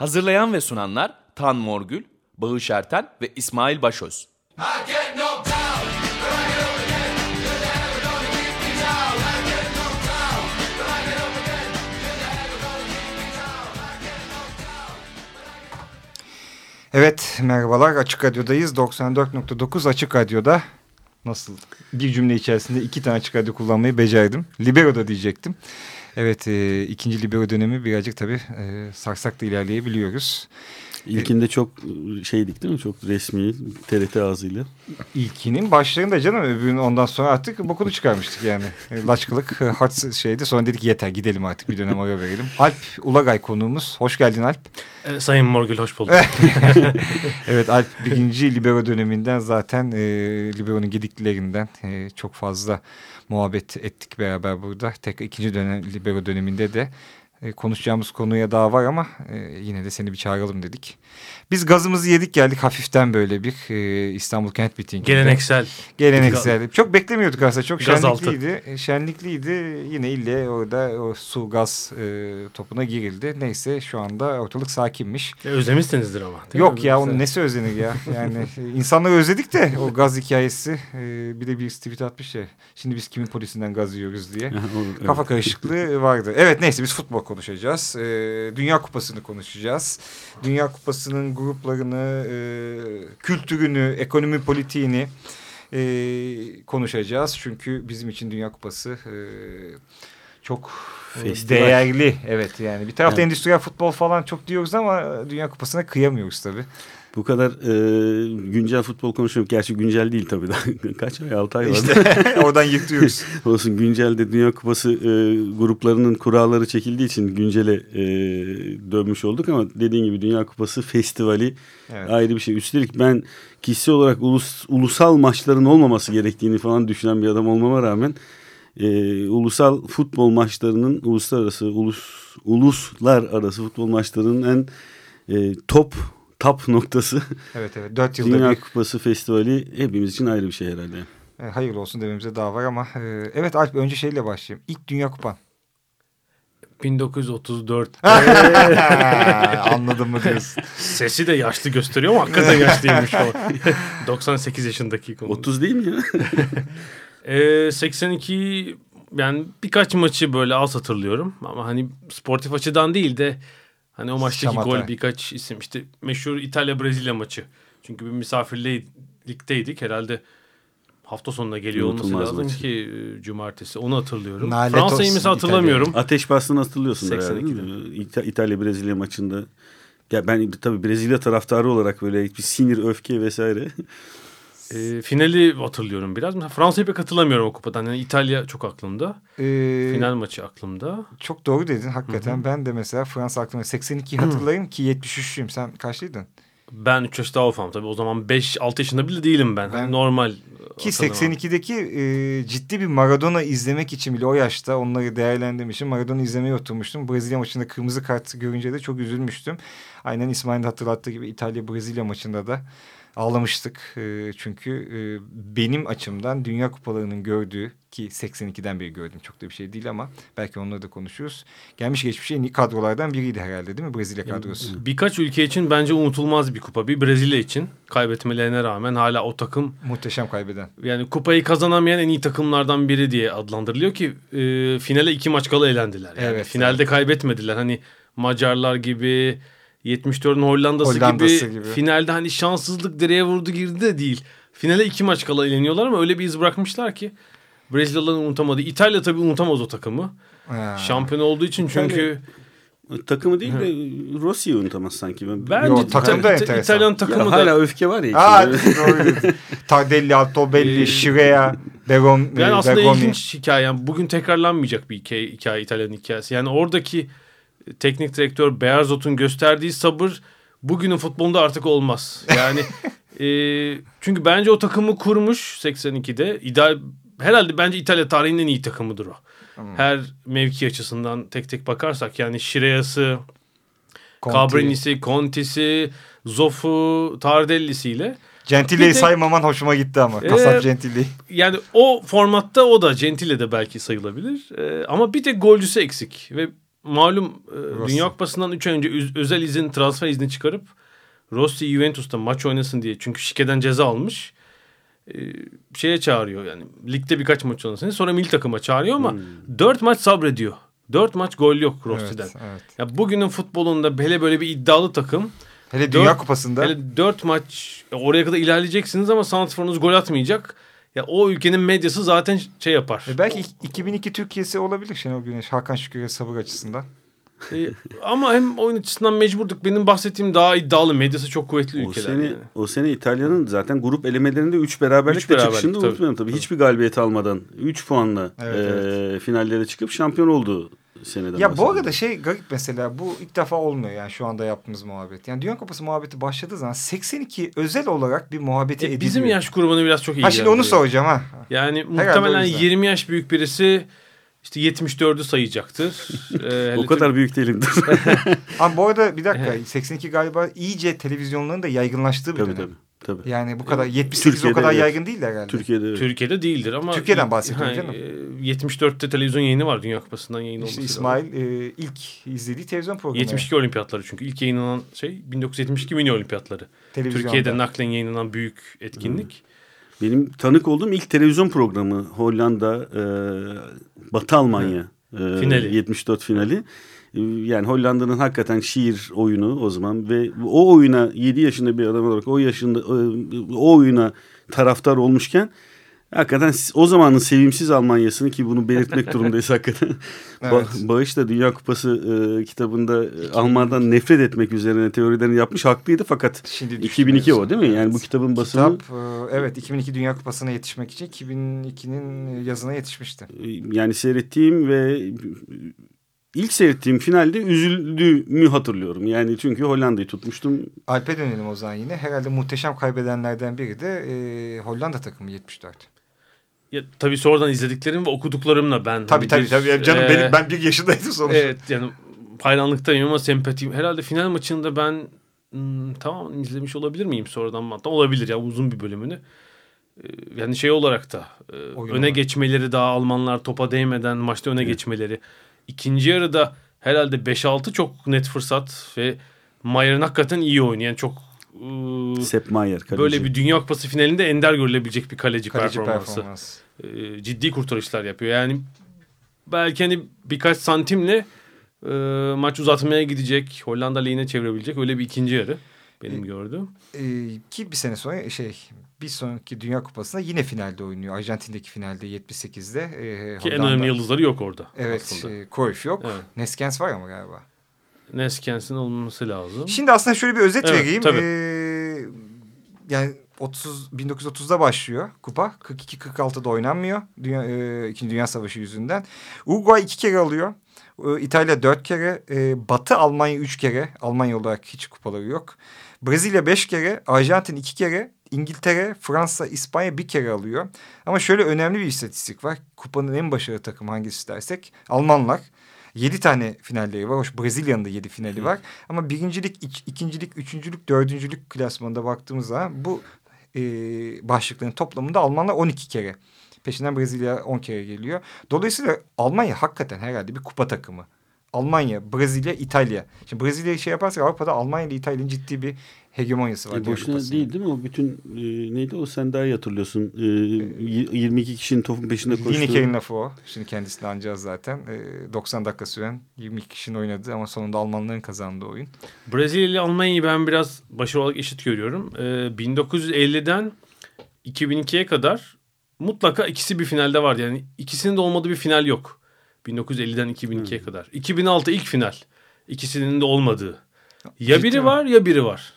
Hazırlayan ve sunanlar Tan Morgül, Bağış Erten ve İsmail Başöz. Evet merhabalar Açık Radyo'dayız 94.9 Açık Radyo'da nasıl bir cümle içerisinde iki tane Açık Radyo kullanmayı becerdim. Libero'da diyecektim. Evet e, ikinci Libero dönemi birazcık tabii e, sarsakla ilerleyebiliyoruz. İlkinde çok şeydik değil mi? Çok resmi TRT ağzıyla. İlkinin başlarında canım öbürünün ondan sonra artık bokunu çıkarmıştık yani. E, Laçkılık e, hard şeydi sonra dedik yeter gidelim artık bir dönem ara verelim. Alp Ulagay konuğumuz. Hoş geldin Alp. E, Sayın Morgül hoş bulduk. Evet Alp birinci Libero döneminden zaten e, Libero'nun gediklilerinden e, çok fazla muhabbet ettik beraber burada. Tekrar ikinci dönem Libero döneminde de e, konuşacağımız konuya daha var ama e, yine de seni bir çağıralım dedik. Biz gazımızı yedik geldik hafiften böyle bir e, İstanbul Kent Mitingi'nde. Geleneksel. Geleneksel. Çok beklemiyorduk aslında. Çok Gaz altı. şenlikliydi. Şenlikliydi. Yine ille orada o su gaz e, topuna girildi. Neyse şu anda ortalık sakinmiş. E, özlemişsinizdir ama. Yok mi? ya onun nesi özlenir ya. Yani insanları özledik de o gaz hikayesi. E, bir de bir tweet atmış ya. Şimdi biz kimin polisinden gaz yiyoruz diye. Kafa karışıklığı vardı. Evet neyse biz futbol konuşacağız. E, Dünya Kupası'nı konuşacağız. Dünya Kupası'nın gruplarını, e, kültürünü, ekonomi politiğini e, konuşacağız. Çünkü bizim için Dünya Kupası e, çok e, Festival. değerli. Evet yani bir tarafta Evet. endüstriyel futbol falan çok diyoruz ama Dünya Kupası'na kıyamıyoruz tabii. Bu kadar e, güncel futbol konuşuyorum. Gerçi güncel değil tabii. Daha kaç ay? 6 ay var. İşte oradan yırtıyoruz. Olsun güncelde Dünya Kupası e, gruplarının kuralları çekildiği için güncele e, dönmüş olduk ama dediğin gibi Dünya Kupası festivali Evet. ayrı bir şey. Üstelik ben kişisel olarak ulus, ulusal maçların olmaması gerektiğini falan düşünen bir adam olmama rağmen e, ulusal futbol maçlarının uluslararası ulus uluslar arası futbol maçlarının en e, top top noktası Evet evet. Dört yılda Dünya bir Kupası festivali hepimiz için ayrı bir şey herhalde. e, hayırlı olsun dememize daha var ama e, evet Alp önce şeyle başlayayım. İlk Dünya Kupan. 1934. Anladım mı diyorsun? Sesi de yaşlı gösteriyor ama hakikaten yaşlıymış o. 98 yaşındaki konu. 30 değil mi ya? E, 82 yani birkaç maçı böyle az hatırlıyorum. Ama hani sportif açıdan değil de hani o maçtaki Şamata. gol birkaç isim. işte meşhur İtalya-Brezilya maçı. Çünkü bir misafirlikteydik herhalde. Hafta sonuna geliyor olması Unutulmaz lazım maç. ki e, cumartesi. Onu hatırlıyorum. Nalet Fransa'yı mesela hatırlamıyorum. Ateş bastığını hatırlıyorsun herhalde. 82'de. değil mi? İta- İtalya-Brezilya maçında. Ya ben tabii Brezilya taraftarı olarak böyle bir sinir, öfke vesaire. E, finali hatırlıyorum biraz. Mesela Fransa'yı pek hatırlamıyorum o kupadan. Yani İtalya çok aklımda. Ee, Final maçı aklımda. Çok doğru dedin hakikaten. Ben de mesela Fransa aklımda 82 hatırlayayım ki 73'lüyüm. Sen kaçlıydın? Ben 3 yaş daha ufam tabii. O zaman 5-6 yaşında bile değilim ben. Ben- Hani normal. Ki hatırlamam. 82'deki e, ciddi bir Maradona izlemek için bile o yaşta onları değerlendirmişim. Maradona izlemeye oturmuştum. Brezilya maçında kırmızı kart görünce de çok üzülmüştüm. Aynen İsmail'in hatırlattığı gibi İtalya-Brezilya maçında da ağlamıştık. E, çünkü e, benim açımdan Dünya Kupalarının gördüğü ki 82'den beri gördüm çok da bir şey değil ama belki onları da konuşuruz. Gelmiş geçmiş iyi kadrolardan biriydi herhalde değil mi Brezilya kadrosu? Birkaç ülke için bence unutulmaz bir kupa. Bir Brezilya için kaybetmelerine rağmen hala o takım Muhteşem kaybeden. yani kupayı kazanamayan en iyi takımlardan biri diye adlandırılıyor ki e, finale iki maç kala elendiler. Yani Evet, finalde kaybetmediler. Hani Macarlar gibi 74'ün Hollanda'sı, Hollanda'sı gibi, gibi. finalde hani şanssızlık direğe vurdu girdi de değil. Finale iki maç kala eleniyorlar ama öyle bir iz bırakmışlar ki Brezilyalıların unutamadı. İtalya tabii unutamaz o takımı. Ha. Şampiyon olduğu için çünkü Takımı değil de Rossi'yi unutamaz sanki. Ben, bence Yo, takım da İta- enteresan. İtalyan Ya takımı da hala öfke var ya. Aa. Tardelli, Altobelli, Ee, Şirea, Begon, Yani aslında Bergomi. ilginç hikaye. Yani bugün tekrarlanmayacak bir hikaye, hikaye İtalyan hikayesi. Yani oradaki teknik direktör Bearzot'un gösterdiği sabır bugünün futbolunda artık olmaz. Yani e, çünkü bence o takımı kurmuş 82'de. İdeal, herhalde bence İtalya tarihinin en iyi takımıdır o. Her mevki açısından tek tek bakarsak yani Şirea'sı, Conti. Cabrini'si, Conti'si, Zoff'u, Tardelli'siyle. De- saymaman hoşuma gitti ama. Kasap Gentili. Yani o formatta o da Gentile de belki sayılabilir. Ee, ama bir tek golcüsü eksik. Ve malum e, Rossi. Dünya Kupası'ndan 3 ay önce özel izin transfer izni çıkarıp Rossi Juventus'ta maç oynasın diye çünkü şikeden ceza almış. E, şeye çağırıyor yani ligde birkaç maç oynasın. Sonra milli takıma çağırıyor ama 4 maç sabrediyor. 4 maç gol yok Rossi'den. Evet, evet. Ya bugünün futbolunda hele böyle bir iddialı takım Hele Dünya Dört- Kupası'nda hele 4 maç ya oraya kadar ilerleyeceksiniz ama santrforunuz gol atmayacak. Ya o ülkenin medyası zaten şey yapar. E belki 2002 Türkiye'si olabilir Şenol Güneş. Hakan Şükür'e sabır açısından. E, ama hem oyun açısından mecburduk. Benim bahsettiğim daha iddialı. Medyası çok kuvvetli O ülkeler. sene, yani. o sene İtalya'nın zaten grup elemelerinde 3 beraberlikle Üç beraberlik, çıkışını tabii. unutmayalım tabii. Hiçbir galibiyet almadan 3 puanla Evet, e, finallere çıkıp şampiyon oldu seneden Ya bu arada şey garip mesela bu ilk defa olmuyor yani şu anda yaptığımız muhabbet. Yani Dünya Kupası muhabbeti başladığı zaman 82 özel olarak bir muhabbeti E, ediliyor. bizim yaş grubunu biraz çok iyi Ha şimdi onu soracağım ha. Yani o muhtemelen yüzden. 20 yaş büyük birisi işte 74'ü sayacaktır. Ee, o kadar büyük değilimdir. Ama bu arada bir dakika 82 galiba iyice televizyonların da yaygınlaştığı bir tabii dönem. tabii. Tabii. Yani bu kadar 78 o Türkiye'de kadar evet. yaygın değil herhalde. Türkiye'de evet. Türkiye'de değildir ama Türkiye'den bahsediyorum canım. e, 74'te televizyon yayını var Dünya Kupası'ndan yayın İşte İsmail e, ilk izlediği televizyon programı. 72 olimpiyatları çünkü ilk yayınlanan şey 1972 mini olimpiyatları. Türkiye'de naklen yayınlanan büyük etkinlik. Benim tanık olduğum ilk televizyon programı Hollanda, e, Batı Almanya e, Finali. 74 finali. E, Yani Hollanda'nın hakikaten şiir oyunu o zaman ve o oyuna 7 yaşında bir adam olarak o yaşında e, o oyuna taraftar olmuşken hakikaten o zamanın sevimsiz Almanyasını ki bunu belirtmek durumundayız hakikaten. Evet. Ba- Bağış da Dünya Kupası e, kitabında e, Alman'dan nefret etmek üzerine teorilerini yapmış. Haklıydı fakat Şimdi 2002 o değil mi? Yani bu Evet. kitabın basımı Kitap e, evet 2002 Dünya Kupası'na yetişmek için 2002'nin yazına yetişmişti. yani seyrettiğim ve ilk seyrettiğim finalde üzüldüğümü hatırlıyorum. Yani çünkü Hollanda'yı tutmuştum. Alp'e dönelim o zaman yine. Herhalde muhteşem kaybedenlerden biri de e, Hollanda takımı 74. Ya, tabii sonradan izlediklerim ve okuduklarımla ben. Tabii hani tabii bir, tabii. Canım e, benim ben bir yaşındaydım sonuçta. Evet yani hayranlıktayım ama sempatim. Herhalde final maçında ben hmm, tamam izlemiş olabilir miyim sonradan hatta olabilir ya uzun bir bölümünü. Ee, Yani şey olarak da e, Oyun öne olarak. geçmeleri daha Almanlar topa değmeden maçta öne geçmeleri. İkinci yarıda herhalde 5-6 çok net fırsat ve Mayer'in hakikaten iyi oynayan çok e, Sepp Maier kaleci. böyle bir Dünya Kupası finalinde ender görülebilecek bir kaleci, Kaleci performansı performans. e, ciddi kurtarışlar yapıyor. Yani belki hani birkaç santimle e, maç uzatmaya gidecek. Hollanda lehine çevirebilecek öyle bir ikinci yarı benim gördüğüm. E, ki bir sene sonra şey bir sonraki Dünya Kupası'nda yine finalde oynuyor. Arjantin'deki finalde 78'de. E, Ki en önemli yıldızları yok orada. Evet aslında. e, Cruyff yok. Evet. Neskens var ama galiba. Neskens'in olması lazım. Şimdi aslında şöyle bir özet Evet, vereyim. tabii. Ee, yani 30 1930'da başlıyor kupa. 42-46'da oynanmıyor. Dünya, e, İkinci Dünya Savaşı yüzünden. Uruguay iki kere alıyor. E, İtalya dört kere. E, Batı Almanya üç kere. Almanya olarak hiç kupaları yok. Brezilya beş kere. Arjantin iki kere. İngiltere, Fransa, İspanya bir kere alıyor. Ama şöyle önemli bir istatistik var. Kupanın en başarılı takımı hangisi dersek Almanlar. Yedi tane finalleri var. Hoş Brezilya'nın da yedi finali var. Ama birincilik, iç- ikincilik, üçüncülük, dördüncülük klasmanında baktığımız zaman bu e, başlıkların toplamında Almanlar 12 kere. Peşinden Brezilya 10 kere geliyor. Dolayısıyla Almanya hakikaten herhalde bir kupa takımı. Almanya, Brezilya, İtalya. Şimdi Brezilya'yı şey yaparsak Avrupa'da Almanya ile İtalya'nın ciddi bir hegemonyası var. E, boşuna değil değil mi? O bütün e, neydi o sen daha iyi hatırlıyorsun. E, y- 22 kişinin topun peşinde koştuğu. Lineker'in lafı o. Şimdi kendisini anacağız zaten. E, 90 dakika süren 22 kişinin oynadığı ama sonunda Almanların kazandığı oyun. Brezilya ile Almanya'yı ben biraz başarılı olarak eşit görüyorum. Ee, 1950'den 2002'ye kadar mutlaka ikisi bir finalde vardı. Yani ikisinin de olmadığı bir final yok. 1950'den 2002'ye kadar. 2006 ilk final. İkisinin de olmadığı. Ya Ciddi biri mi? var ya biri var.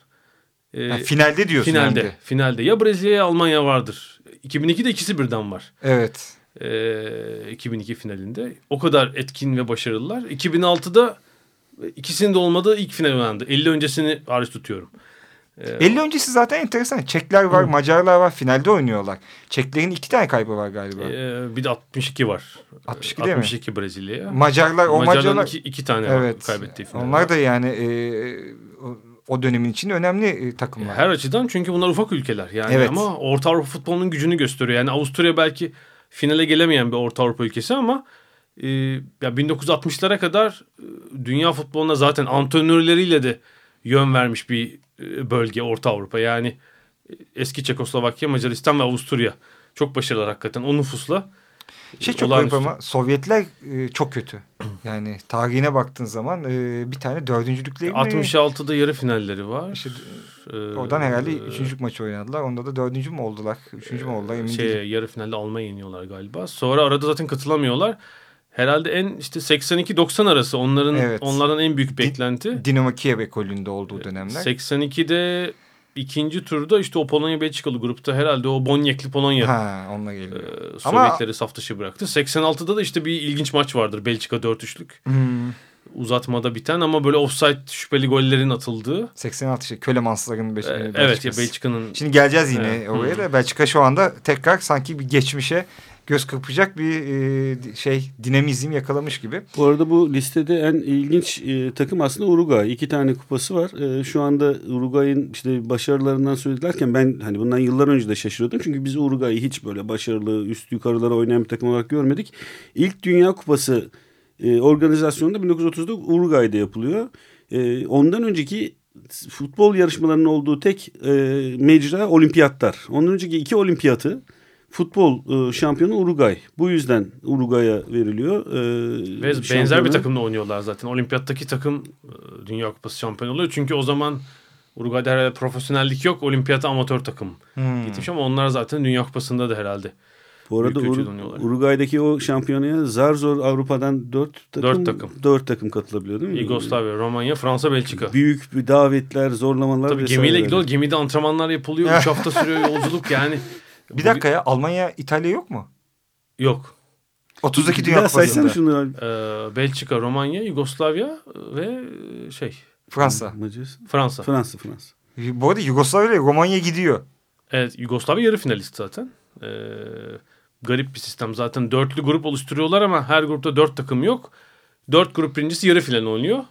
Ee, Ha, finalde diyorsun finalde. de. Finalde. Ya Brezilya ya Almanya vardır. 2002'de ikisi birden var. Evet. Ee, 2002 finalinde. O kadar etkin ve başarılılar. 2006'da ikisinin de olmadığı ilk final oynandı. 50 öncesini hariç tutuyorum. Ee, 50 öncesi zaten enteresan. Çekler var, Macarlar var. Finalde oynuyorlar. Çeklerin iki tane kaybı var galiba. Ee, bir de 62 var. 62 değil mi? 62 Brezilya'ya. Macarlar, o Macarların Macarlar... iki, iki tane evet. kaybettiği final. Onlar da yani e, o, dönemin için önemli e, takımlar. Her açıdan çünkü bunlar ufak ülkeler. Yani Evet. ama Orta Avrupa futbolunun gücünü gösteriyor. Yani Avusturya belki finale gelemeyen bir Orta Avrupa ülkesi ama e, ya 1960'lara kadar e, dünya futboluna zaten antrenörleriyle de yön vermiş bir bölge Orta Avrupa. Yani e, eski Çekoslovakya, Macaristan ve Avusturya çok başarılı hakikaten o nüfusla. Şey çok garip ama Sovyetler e, çok kötü. Yani tarihine baktığın zaman e, bir tane dördüncülükleri mi? 66'da yarı finalleri var. İşte, ee, oradan herhalde üçüncülük maçı oynadılar. Onda da dördüncü mü oldular? Üçüncü mü oldular emin şey, değilim. Yarı finalde Almanya yeniyorlar galiba. Sonra arada zaten katılamıyorlar. Herhalde en işte 82-90 arası onların evet. onlardan en büyük beklenti. Dinamo Kiev ekolünde olduğu dönemler. 82'de ikinci turda işte o Polonya Belçikalı grupta herhalde o Bonyekli Polonya. Ha, onunla geliyor. E, Sovyetleri Ama... saf dışı bıraktı. 86'da da işte bir ilginç maç vardır. Belçika 4-3'lük. Hmm. Uzatmada biten ama böyle offside şüpheli gollerin atıldığı. 86 şey Kölemansların beş, ee, Evet ya Belçika'nın. Şimdi geleceğiz yine evet. oraya da. Belçika şu anda tekrar sanki bir geçmişe göz kırpacak bir e, şey dinamizm yakalamış gibi. Bu arada bu listede en ilginç e, takım aslında Uruguay. İki tane kupası var. E, şu anda Uruguay'ın işte başarılarından söylerken ben hani bundan yıllar önce de şaşırıyordum. Çünkü biz Uruguay'ı hiç böyle başarılı üst yukarılara oynayan bir takım olarak görmedik. İlk Dünya Kupası e, organizasyonunda 1930'da Uruguay'da yapılıyor. E, ondan önceki futbol yarışmalarının olduğu tek e, mecra olimpiyatlar. Ondan önceki iki olimpiyatı futbol e, şampiyonu Uruguay. Bu yüzden Uruguay'a veriliyor. E, Ve şampiyonu. benzer bir takımla oynuyorlar zaten. Olimpiyattaki takım e, Dünya Kupası şampiyonu oluyor. Çünkü o zaman Uruguay'da herhalde profesyonellik yok. Olimpiyata amatör takım hmm. gitmiş ama onlar zaten Dünya Kupası'nda da herhalde. Bu arada Ur Uruguay'daki o şampiyonaya zar zor Avrupa'dan dört takım, dört takım. Dört takım katılabiliyor değil mi? Yugoslavya, Romanya, Fransa, Belçika. Büyük bir davetler, zorlamalar. Tabii gemiyle gidiyor. Gemide antrenmanlar yapılıyor. Üç hafta sürüyor yolculuk yani. Bir dakika ya Almanya, İtalya yok mu? Yok. 30'daki Dünya Kupası'nda. şunu. Ee, Belçika, Romanya, Yugoslavya ve şey. Fransa. Fransa. Fransa, Fransa. Bu arada Yugoslavya ile Romanya gidiyor. Evet Yugoslavya yarı finalist zaten. Ee, garip bir sistem. Zaten dörtlü grup oluşturuyorlar ama her grupta dört takım yok. Dört grup birincisi yarı final oynuyor.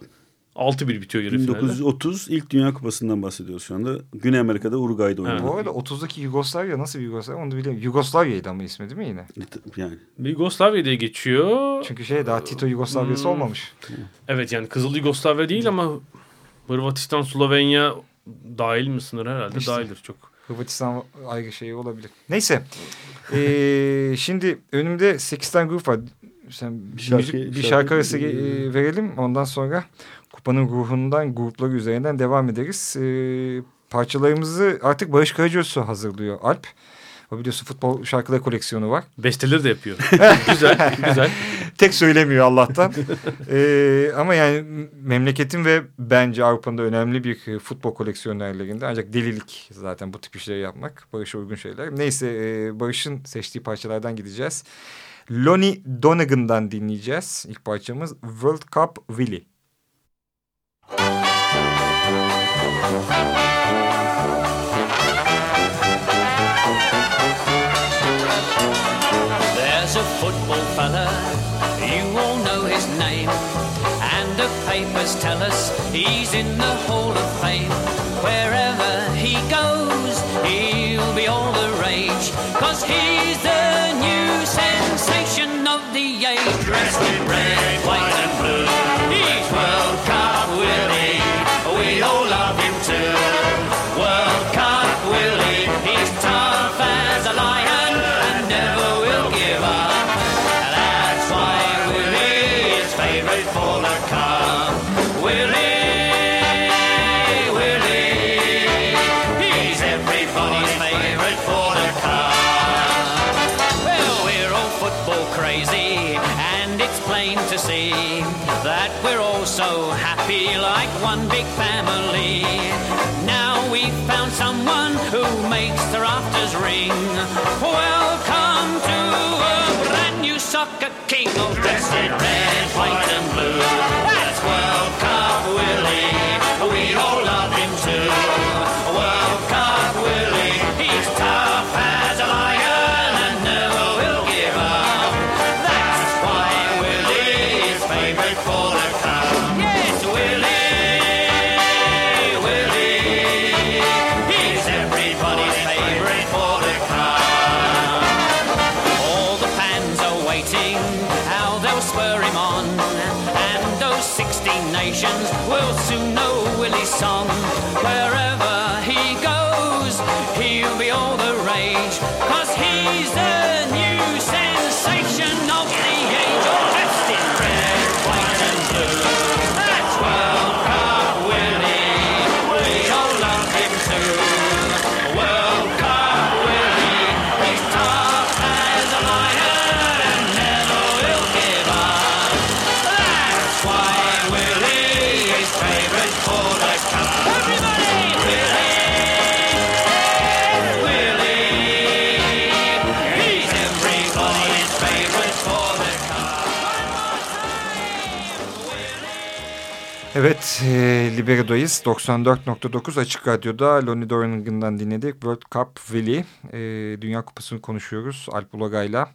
6-1 bitiyor yarı 1930 ilk Dünya Kupası'ndan bahsediyoruz şu anda. Güney Amerika'da Uruguay'da oynadı. Evet. Bu arada 30'daki Yugoslavya nasıl bir Yugoslavya onu da bilmiyorum. Yugoslavya'ydı ama ismi değil mi yine? Yani. Yugoslavya diye geçiyor. Çünkü şey daha Tito Yugoslavya'sı hmm. olmamış. Evet yani Kızıl Yugoslavya değil ama Hırvatistan, Slovenya dahil mi sınır herhalde işte. dahildir çok. Hırvatistan ayrı şey olabilir. Neyse. ee, şimdi önümde 8 tane grup var. Sen bir şarkı, müzik, bir şarkı, şarkı arası e, verelim. Ondan sonra kupanın ruhundan grupları üzerinden devam ederiz. Ee, parçalarımızı artık Barış Karacösu hazırlıyor Alp. O biliyorsun futbol şarkıları koleksiyonu var. Besteleri de yapıyor. güzel, güzel. Tek söylemiyor Allah'tan. ee, ama yani memleketin ve bence Avrupa'nın da önemli bir futbol koleksiyonerlerinde. Ancak delilik zaten bu tip işleri yapmak. Barış'a uygun şeyler. Neyse e, Barış'ın seçtiği parçalardan gideceğiz. Lonnie Donegan'dan dinleyeceğiz. İlk parçamız World Cup Willie. There's a football fella, you all know his name. And the papers tell us he's in the Hall of Fame. Wherever he goes, he'll be all the rage. Cause he's the new sensation of the age. Dressed new soccer king, all dressed in red, white and Evet, e, Libero'dayız. 94.9 Açık Radyo'da Lonnie Donegan'dan dinledik. World Cup Willie. E, Dünya Kupası'nı konuşuyoruz Alp Ulagay'la.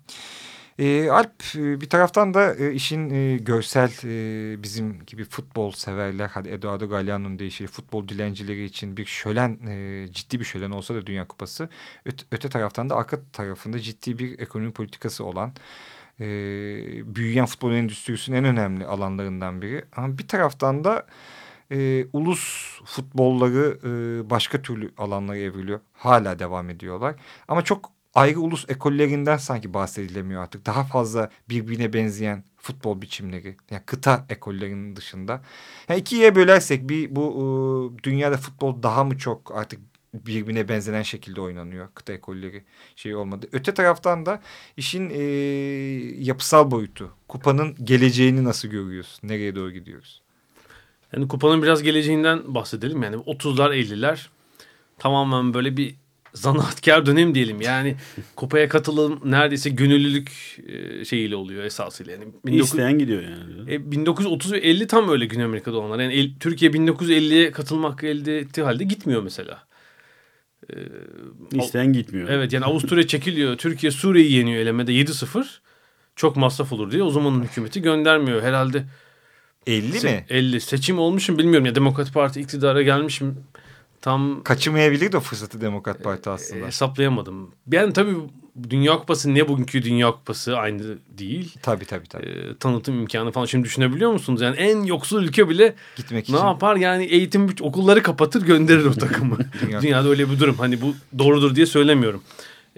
E, Alp e, bir taraftan da e, işin e, görsel e, bizim gibi futbol severler, hadi Eduardo Galeano'nun deyişiyle futbol dilencileri için bir şölen, e, ciddi bir şölen olsa da Dünya Kupası. Öte, öte taraftan da arka tarafında ciddi bir ekonomi politikası olan e, büyüyen futbol endüstrisinin en önemli alanlarından biri. Ama bir taraftan da e, ulus futbolları e, başka türlü alanlara evriliyor. Hala devam ediyorlar. Ama çok ayrı ulus ekollerinden sanki bahsedilemiyor artık. Daha fazla birbirine benzeyen futbol biçimleri. Yani kıta ekollerinin dışında. Yani ikiye bölersek bir bu e, dünyada futbol daha mı çok artık birbirine benzenen şekilde oynanıyor. Kıta ekolleri şey olmadı. Öte taraftan da işin e, yapısal boyutu. Kupanın geleceğini nasıl görüyoruz? Nereye doğru gidiyoruz? Yani kupanın biraz geleceğinden bahsedelim. Yani 30'lar 50'ler tamamen böyle bir zanaatkar dönem diyelim. Yani kupaya katılım neredeyse gönüllülük şeyiyle oluyor esasıyla. Yani 19... İsteyen gidiyor yani. E, 1930 ve 50 tam öyle Güney Amerika'da olanlar. Yani el, Türkiye 1950'ye katılmak elde ettiği halde gitmiyor mesela. E, İsteyen gitmiyor. Evet yani Avusturya çekiliyor. Türkiye Suriye'yi yeniyor elemede 7-0. Çok masraf olur diye o zamanın hükümeti göndermiyor. Herhalde 50 se- mi? 50 seçim olmuşum bilmiyorum ya Demokrat Parti iktidara gelmişim. Tam Kaçırmayabilir de o fırsatı Demokrat Parti e, aslında. hesaplayamadım. Yani tabii Dünya Kupası ne bugünkü Dünya Kupası aynı değil. tabii tabii tabii. E, tanıtım imkanı falan şimdi düşünebiliyor musunuz? Yani en yoksul ülke bile Gitmek ne için. yapar? Yani eğitim okulları kapatır gönderir o takımı. Dünya- Dünyada öyle bir durum. Hani bu doğrudur diye söylemiyorum.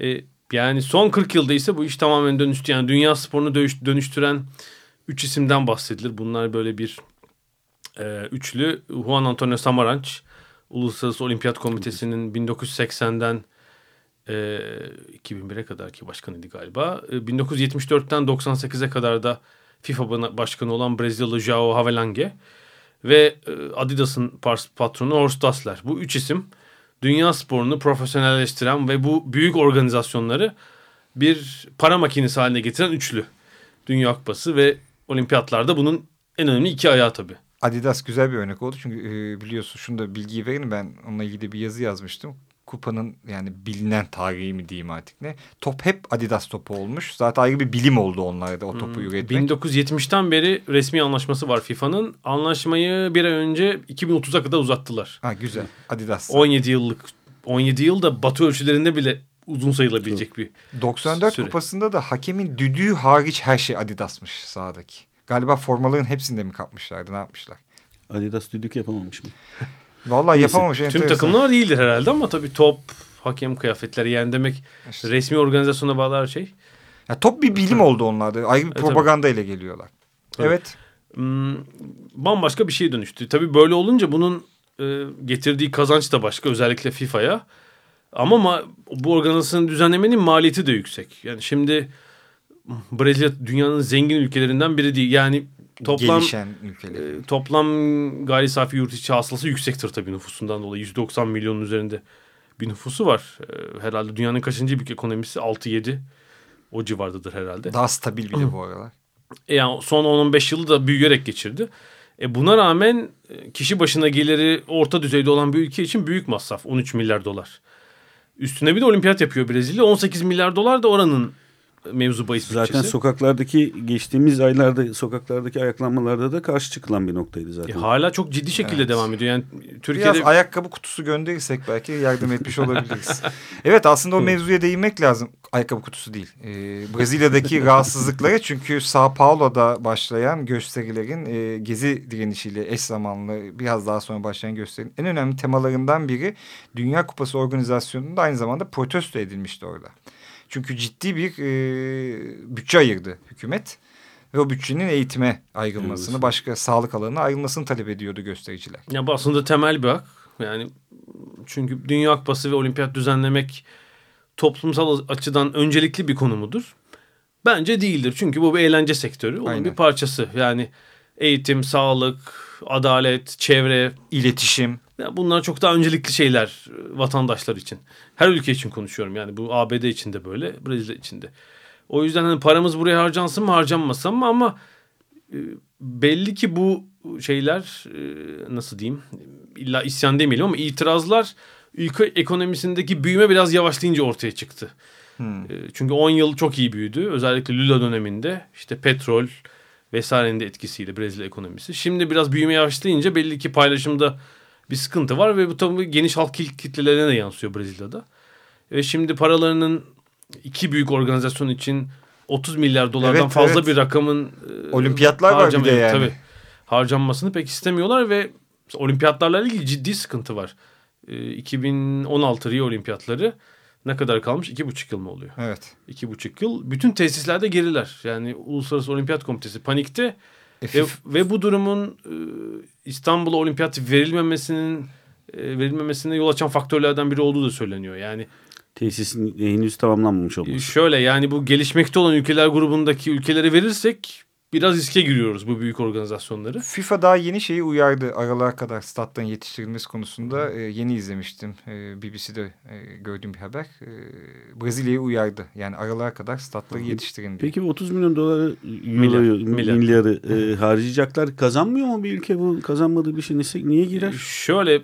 E, yani son 40 yılda ise bu iş tamamen dönüştü. Yani dünya sporunu dönüş- dönüştüren 3 isimden bahsedilir. Bunlar böyle bir e, üçlü. Juan Antonio Samaranch, Uluslararası Olimpiyat Komitesi'nin 1980'den e, 2001'e kadar ki başkanıydı galiba. E, 1974'ten 98'e kadar da FIFA başkanı olan Brezilyalı Joao Havelange ve e, Adidas'ın patronu Horst Dassler. Bu üç isim dünya sporunu profesyonelleştiren ve bu büyük organizasyonları bir para makinesi haline getiren üçlü. Dünya Kupası ve olimpiyatlarda bunun en önemli iki ayağı tabii. Adidas güzel bir örnek oldu. Çünkü e, biliyorsun şunu da bilgiyi verin. Ben onunla ilgili bir yazı yazmıştım. Kupanın yani bilinen tarihi mi diyeyim artık ne. Top hep Adidas topu olmuş. Zaten ayrı bir bilim oldu onlarda o topu üretmek. 1970'ten beri resmi anlaşması var FIFA'nın. Anlaşmayı bir ay önce 2030'a kadar uzattılar. Ha güzel. Adidas. 17 yıllık 17 yıl da batı ölçülerinde bile uzun sayılabilecek bir 94 süre. kupasında da hakemin düdüğü hariç her şey Adidas'mış sahadaki. Galiba formaların hepsinde mi kapmışlardı ne yapmışlar? Adidas düdük yapamamış mı? Vallahi Neyse, yapamamış. Tüm enteresan. takımlar değildir herhalde ama tabii top, hakem kıyafetleri yani demek İşte. resmi organizasyona bağlı her şey. Ya top bir bilim oldu onlarda. Ayrı bir tabii. propaganda ile geliyorlar. Tabii. Evet. Hmm, bambaşka bir şeye dönüştü. Tabii böyle olunca bunun e, getirdiği kazanç da başka özellikle FIFA'ya. Ama ma- bu organizasyonu düzenlemenin maliyeti de yüksek. Yani şimdi Brezilya dünyanın zengin ülkelerinden biri değil. Yani toplam Gelişen ülkeler. e, toplam gayri safi yurt içi hasılası yüksektir tabii nüfusundan dolayı. 190 milyonun üzerinde bir nüfusu var. E, herhalde dünyanın kaçıncı büyük ekonomisi? 6-7 o civardadır herhalde. Daha stabil bir de bu aralar. E yani son 10-15 yılı da büyüyerek geçirdi. E buna rağmen e, kişi başına geliri orta düzeyde olan bir ülke için büyük masraf. 13 milyar dolar. Üstüne bir de olimpiyat yapıyor Brezilya. 18 milyar dolar da oranın mevzu bahis Zaten bütçesi. sokaklardaki geçtiğimiz aylarda sokaklardaki ayaklanmalarda da karşı çıkılan bir noktaydı E, zaten. hala çok ciddi şekilde Evet. devam ediyor. Yani Türkiye'de Biraz ayakkabı kutusu gönderirsek belki yardım etmiş olabiliriz. Evet aslında o mevzuya değinmek lazım. Ayakkabı kutusu değil. Ee, Brezilya'daki rahatsızlıklara çünkü Sao Paulo'da başlayan gösterilerin e, gezi direnişiyle eş zamanlı biraz daha sonra başlayan gösterinin en önemli temalarından biri Dünya Kupası organizasyonunda aynı zamanda protesto edilmişti orada. Çünkü ciddi bir e, bütçe ayırdı hükümet. Ve o bütçenin eğitime ayrılmasını, Evet. başka sağlık alanına ayrılmasını talep ediyordu göstericiler. Ya bu aslında temel bir hak. Yani çünkü Dünya Kupası ve olimpiyat düzenlemek toplumsal açıdan öncelikli bir konu mudur? Bence değildir. Çünkü bu bir eğlence sektörü. Onun Aynen. bir parçası. Yani eğitim, sağlık, adalet, çevre İletişim. Ya bunlar çok daha öncelikli şeyler e, vatandaşlar için. Her ülke için konuşuyorum. Yani bu ABD için de böyle, Brezilya için de. O yüzden hani paramız buraya harcansın mı harcanmasın mı ama e, belli ki bu şeyler e, nasıl diyeyim illa isyan demeyelim ama itirazlar ülke ekonomisindeki büyüme biraz yavaşlayınca ortaya çıktı. Hmm. Çünkü 10 yıl çok iyi büyüdü. Özellikle Lula döneminde işte petrol vesairenin de etkisiyle Brezilya ekonomisi. Şimdi biraz büyüme yavaşlayınca belli ki paylaşımda bir sıkıntı var ve bu tabii geniş halk kit- kitlelerine de yansıyor Brezilya'da. Ve şimdi paralarının iki büyük organizasyon için 30 milyar dolardan Evet, fazla evet. bir rakamın e, Olimpiyatlar var bir de yani. Tabii, harcanmasını pek istemiyorlar ve olimpiyatlarla ilgili ciddi sıkıntı var. E, 2016 Rio olimpiyatları ne kadar kalmış? İki buçuk yıl mı oluyor? Evet. İki buçuk yıl. Bütün tesislerde geriler. Yani Uluslararası Olimpiyat Komitesi panikte E, ve, FIFA- ve bu durumun e, İstanbul'a olimpiyat verilmemesinin e, verilmemesine yol açan faktörlerden biri olduğu da söyleniyor. Yani Tesisin henüz tamamlanmamış e, olması. şöyle yani bu gelişmekte olan ülkeler grubundaki ülkelere verirsek biraz riske giriyoruz bu büyük organizasyonları. FIFA daha yeni şeyi uyardı. Aralığa kadar statların yetiştirilmesi konusunda e, yeni izlemiştim. E, BBC'de e, gördüğüm bir haber. E, Brezilya'yı uyardı. Yani aralığa kadar statları yetiştirin diye. Peki bu 30 milyon doları, Milyar, milyar. milyarı e, harcayacaklar kazanmıyor mu bir ülke bu kazanmadığı bir şey neyse niye girer? E, Şöyle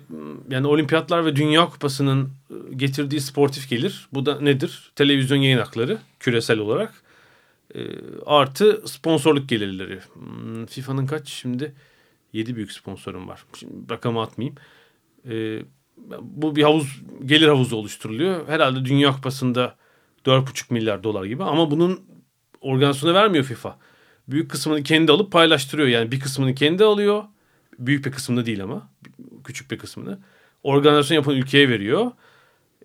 yani olimpiyatlar ve dünya kupasının e, getirdiği sportif gelir. Bu da nedir? Televizyon yayın hakları küresel olarak. E, artı sponsorluk gelirleri. Hmm, FIFA'nın kaç şimdi? 7 büyük sponsorum var. Şimdi rakamı atmayayım. E, bu bir havuz gelir havuzu oluşturuluyor. Herhalde Dünya Kupası'nda 4,5 milyar dolar gibi ama bunun organizasyona vermiyor FIFA. Büyük kısmını kendi alıp paylaştırıyor. Yani bir kısmını kendi alıyor. Büyük bir kısmını değil ama. Küçük bir kısmını. Organizasyon yapan ülkeye veriyor.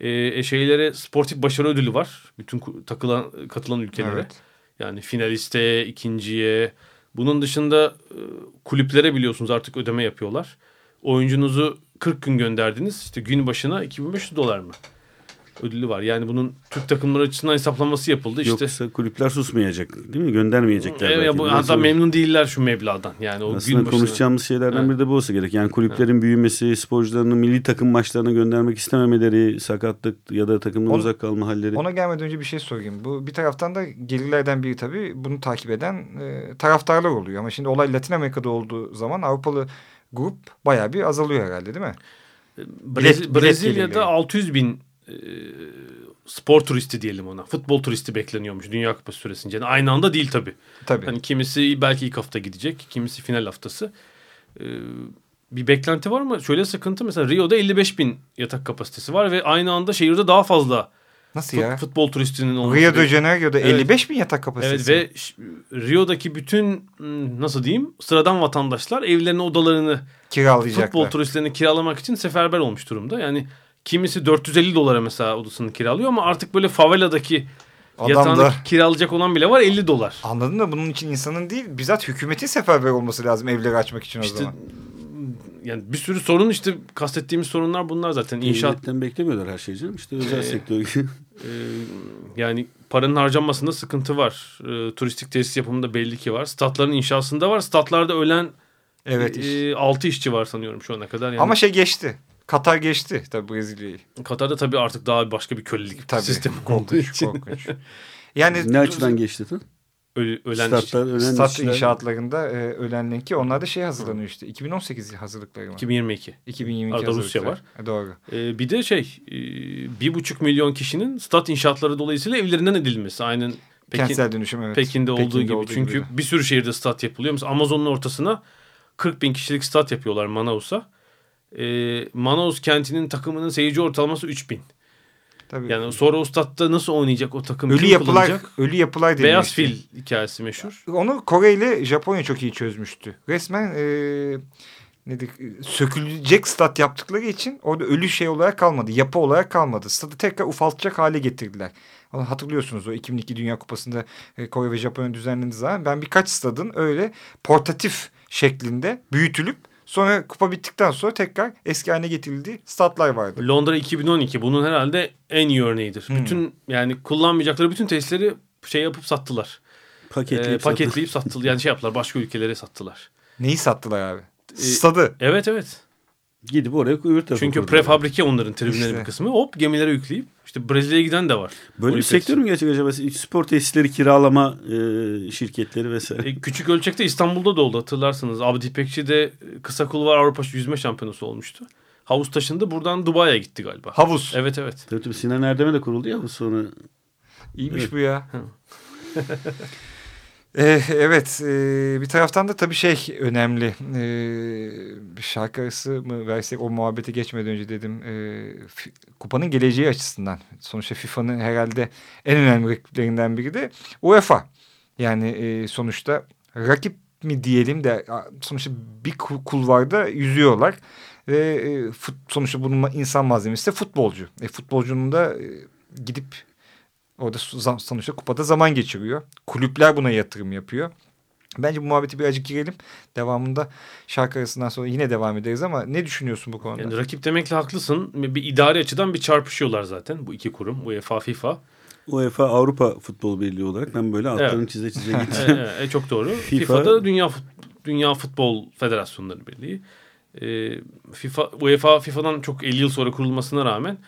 E, e, şeylere sportif başarı ödülü var. Bütün takılan katılan ülkelere. Evet. Yani finaliste, ikinciye. Bunun dışında e, kulüplere biliyorsunuz artık ödeme yapıyorlar. Oyuncunuzu 40 gün gönderdiniz. İşte gün başına 2500 dolar mı? Ödülü var. Yani bunun Türk takımları açısından hesaplaması yapıldı. İşte Yoksa kulüpler susmayacak değil mi? Göndermeyecekler. Evet, belki. bu, hatta o- memnun değiller şu meblağdan. Yani o Aslında gün başına. konuşacağımız şeylerden Evet. biri de bu olsa gerek. Yani kulüplerin büyümesi, sporcularını milli takım maçlarına göndermek istememeleri, sakatlık ya da takımdan uzak kalma halleri. Ona gelmeden önce bir şey sorayım. Bu bir taraftan da gelirlerden biri tabii bunu takip eden e, taraftarlar oluyor. Ama şimdi olay Latin Amerika'da olduğu zaman Avrupalı grup bayağı bir azalıyor herhalde değil mi? Brez- bilet Brezilya'da gelirleri. 600 bin e, spor turisti diyelim ona. Futbol turisti bekleniyormuş Dünya Kupası süresince. Yani aynı anda değil tabii. Tabii. Hani kimisi belki ilk hafta gidecek, kimisi final haftası. Ee, bir beklenti var mı? Şöyle sıkıntı mesela Rio'da 55 bin yatak kapasitesi var ve aynı anda şehirde daha fazla Nasıl fut- ya? futbol turistinin olması. Rio de Janeiro'da Evet. 55 bin yatak Evet kapasitesi. ve ş- Rio'daki bütün hmm, nasıl diyeyim sıradan vatandaşlar evlerine odalarını kiralayacaklar. futbol turistlerini kiralamak için seferber olmuş durumda. Yani kimisi 450 dolara mesela odasını kiralıyor ama artık böyle faveladaki Adam yatağını da- kiralayacak olan bile var 50 dolar. Anladın mı? Bunun için insanın değil bizzat hükümetin seferber olması lazım evleri açmak için o İşte zaman. yani bir sürü sorun işte kastettiğimiz sorunlar bunlar zaten. İnşaat Devletten beklemiyorlar her şeyi canım. İşte özel Ee, sektör. e, yani paranın harcanmasında sıkıntı var. E, turistik tesis yapımında belli ki var. Statların inşasında var. Statlarda ölen Evet. iş. e, 6 işçi var sanıyorum şu ana kadar. Yani Ama şey geçti. Katar geçti tabii Brezilya'yı. Katar'da tabii artık daha başka bir kölelik Tabii. sistemi olduğu Korkunç, için korkunç. Yani ne açıdan geçti? Ölü- ölen. Statlar, ölen stat işçiler- inşaatlarında e, ölenlerin ki onlar da şey hazırlanıyor işte. 2018 hazırlıkları mı? 2022. 2022 Arada Rusya hazırlıkları. E, Doğru. E, bir de şey e, bir buçuk milyon kişinin stat inşaatları dolayısıyla evlerinden edilmesi. Aynen Pekin, Kentsel dönüşüm evet. Pekin'de olduğu gibi. Çünkü gibi. bir sürü şehirde stat yapılıyor. Mesela Amazon'un ortasına 40 bin kişilik stat yapıyorlar Manaus'a. Ee, Manaus kentinin takımının seyirci ortalaması 3 bin. Tabii. Yani sonra o statta nasıl oynayacak o takım? ölü yapılar, kullanacak? ölü yapılar deniyor Beyaz işte. fil hikayesi meşhur. Onu Kore ile Japonya çok iyi çözmüştü. Resmen e, nedir, sökülecek stat yaptıkları için orada ölü şey olarak kalmadı. Yapı olarak kalmadı. Stadı tekrar ufaltacak hale getirdiler. Onu hatırlıyorsunuz o 2002 Dünya Kupası'nda e, Kore ve Japonya düzenlendiği zaman ben birkaç stadın öyle portatif şeklinde büyütülüp sonra kupa bittikten sonra tekrar eski haline getirildiği statlar vardı. Londra 2012 bunun herhalde en iyi örneğidir. Hmm. Bütün yani kullanmayacakları bütün tesisleri şey yapıp sattılar. Paketleyip, Ee, paketleyip sattılar. Yani şey yaptılar başka ülkelere sattılar. Neyi sattılar abi? E, Stadı. Evet evet. Gidip oraya öbür tarafa Çünkü prefabrike onların tribünlerin İşte. bir kısmı. Hop gemilere yükleyip işte Brezilya'ya giden de var. Böyle bir sektör mü gerçek acaba? Spor tesisleri kiralama e, şirketleri vesaire. E, küçük ölçekte İstanbul'da da oldu hatırlarsınız. Abdi İpekçi'de kısa kulvar Avrupa yüzme şampiyonası olmuştu. Havuz taşındı buradan Dubai'ye gitti galiba. Havuz. Evet evet. Tabii tabii Sinan Erdem'e de kuruldu ya bu sonra. İyiymiş Evet. bu ya. Eh, evet eh, bir taraftan da tabii şey önemli. Eh, bir şarkı arası mı versek o muhabbete geçmeden önce dedim eh, kupanın geleceği açısından. Sonuçta FIFA'nın herhalde en önemli rakiplerinden biri de UEFA. Yani eh, sonuçta rakip mi diyelim de sonuçta bir kul- kulvarda yüzüyorlar. Ve eh, fut, sonuçta bunun insan malzemesi de futbolcu. E, futbolcunun da eh, gidip Orada sonuçta kupada zaman geçiriyor. Kulüpler buna yatırım yapıyor. Bence bu muhabbeti birazcık girelim. Devamında şarkı arasından sonra yine devam ederiz ama ne düşünüyorsun bu konuda? Yani rakip demekle haklısın. Bir idari açıdan bir çarpışıyorlar zaten bu iki kurum. UEFA, FIFA. UEFA Avrupa Futbol Birliği olarak ben böyle altlarını Evet. çize çize e, gittim. e, çok doğru. FIFA- FIFA'da Dünya Dünya Futbol Federasyonları Birliği. E, FIFA UEFA FIFA'dan çok 50 yıl sonra kurulmasına rağmen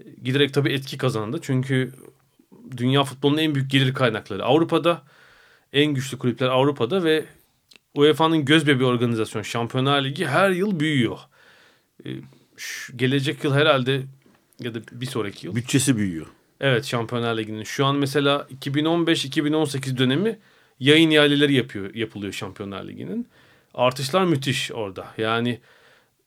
e, giderek tabii etki kazandı. Çünkü dünya futbolunun en büyük gelir kaynakları Avrupa'da. En güçlü kulüpler Avrupa'da ve UEFA'nın göz bebeği organizasyon Şampiyonlar Ligi her yıl büyüyor. E, şu- gelecek yıl herhalde ya da bir sonraki yıl. Bütçesi büyüyor. Evet Şampiyonlar Ligi'nin. Şu an mesela 2015-2018 dönemi yayın ihaleleri yapıyor, yapılıyor Şampiyonlar Ligi'nin. Artışlar müthiş orada. Yani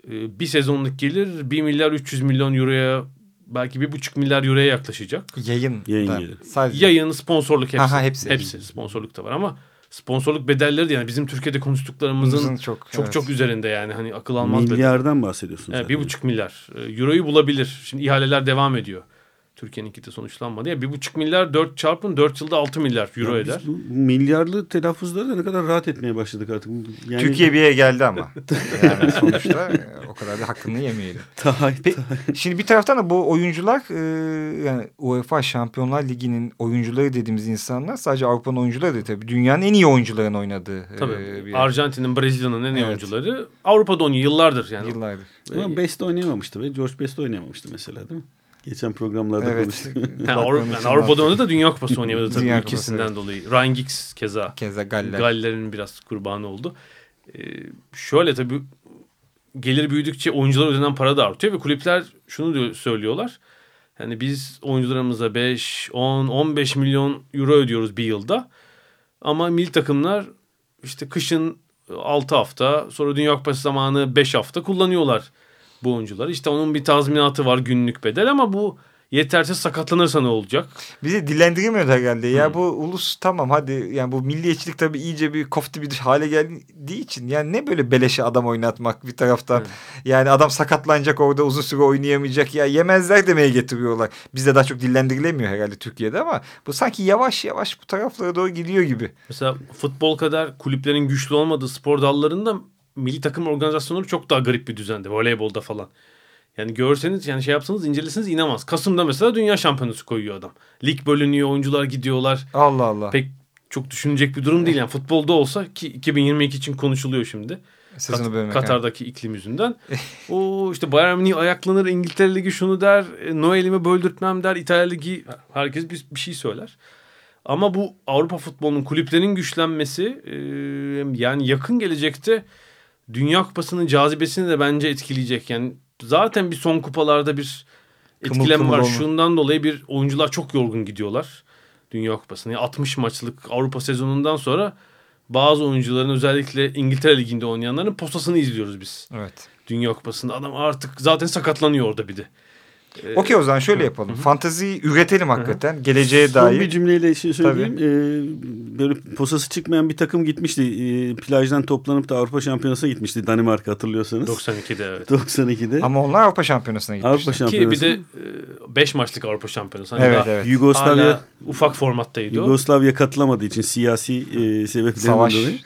e, bir sezonluk gelir 1 milyar 300 milyon euroya belki 1,5 milyar euroya yaklaşacak. Yayın. Yayın da. gelir. Sadece. Yayın, sponsorluk hepsi. Aha, hepsi. hepsi. Sponsorluk da var ama sponsorluk bedelleri de yani bizim Türkiye'de konuştuklarımızın Bunun çok çok evet. çok üzerinde yani hani akıl almaz bedel. Milyardan bahsediyorsun Evet, bir buçuk milyar. Ee, Euroyu bulabilir. Şimdi ihaleler devam ediyor. Türkiye'ninki de sonuçlanmadı. Ya bir buçuk milyar dört çarpın dört yılda altı milyar euro Ya biz eder. bu milyarlı telaffuzları da ne kadar rahat etmeye başladık artık. Yani Türkiye bir yere geldi ama. Yani sonuçta e, o kadar da hakkını yemeyelim. Daha, Pe- Şimdi bir taraftan da bu oyuncular e, yani UEFA Şampiyonlar Ligi'nin oyuncuları dediğimiz insanlar sadece Avrupa'nın oyuncuları değil tabii. Dünyanın en iyi oyuncuların oynadığı e, Tabii. bir Arjantin'in, Brezilya'nın en iyi Evet. oyuncuları Avrupa'da oynuyor yıllardır yani. yıllardır. Ama Best oynayamamıştı ve George Best oynayamamıştı mesela değil mi? Geçen programlarda Evet. konuştuk. Yani, Avrupa, yani Avrupa'da oynadı da Dünya Kupası oynayamadı tabii Dünya ülkesinden Kupası, dolayı. Ryan Giggs keza. Keza Galler. Galler'in biraz kurbanı oldu. Ee, şöyle tabii gelir büyüdükçe oyunculara ödenen para da artıyor ve kulüpler şunu diyor, söylüyorlar. Yani biz oyuncularımıza 5, 10, 15 milyon euro ödüyoruz bir yılda. Ama milli takımlar işte kışın 6 hafta sonra Dünya Kupası zamanı 5 hafta kullanıyorlar bu oyuncuları. İşte onun bir tazminatı var günlük bedel ama bu yetersiz sakatlanırsa ne olacak? Bizi dillendiremiyordu herhalde. Ya bu ulus tamam hadi yani bu milliyetçilik tabii iyice bir koftu bir hale geldiği için yani ne böyle beleşe adam oynatmak bir taraftan. Yani adam sakatlanacak orada uzun süre oynayamayacak ya yemezler demeye getiriyorlar. Bizde daha çok dillendirilemiyor herhalde Türkiye'de ama bu sanki yavaş yavaş bu taraflara doğru gidiyor gibi. Mesela futbol kadar kulüplerin güçlü olmadığı spor dallarında milli takım organizasyonları çok daha garip bir düzende. Voleybolda falan. Yani görseniz yani şey yapsanız inceleseniz inanmaz. Kasım'da mesela dünya şampiyonası koyuyor adam. Lig bölünüyor, oyuncular gidiyorlar. Allah Allah. Pek çok düşünecek bir durum değil. Yani futbolda olsa ki 2022 için konuşuluyor şimdi. Sezonu Kat-. Katar'daki iklim yüzünden. o işte Bayern Münih ayaklanır, İngiltere Ligi şunu der, e, Noel'imi böldürtmem der, İtalya Ligi herkes bir, bir şey söyler. Ama bu Avrupa futbolunun kulüplerinin güçlenmesi e, yani yakın gelecekte Dünya Kupası'nın cazibesini de bence etkileyecek. Yani zaten bir son kupalarda bir Kımıl kımıl var. olma. Şundan dolayı bir oyuncular çok yorgun gidiyorlar. Dünya Kupası'nı. Yani 60 maçlık Avrupa sezonundan sonra bazı oyuncuların özellikle İngiltere Ligi'nde oynayanların postasını izliyoruz biz. Evet. Dünya Kupası'nda adam artık zaten sakatlanıyor orada bir de. Okey o zaman şöyle yapalım. Fantaziyi üretelim hakikaten. Geleceğe Son bir dair. cümleyle şey söyleyeyim. Ee, böyle posası çıkmayan bir takım gitmişti. Ee, plajdan toplanıp da Avrupa Şampiyonası'na gitmişti Danimarka hatırlıyorsanız. 92'de evet. 92'de. Ama onlar Avrupa Şampiyonası'na gitmişler. Avrupa Ki Şampiyonası. bir de 5 maçlık Avrupa Şampiyonası. Hani Evet evet. Yugoslavya ufak formattaydı o. Yugoslavya katılamadığı için siyasi e, sebeplerden dolayı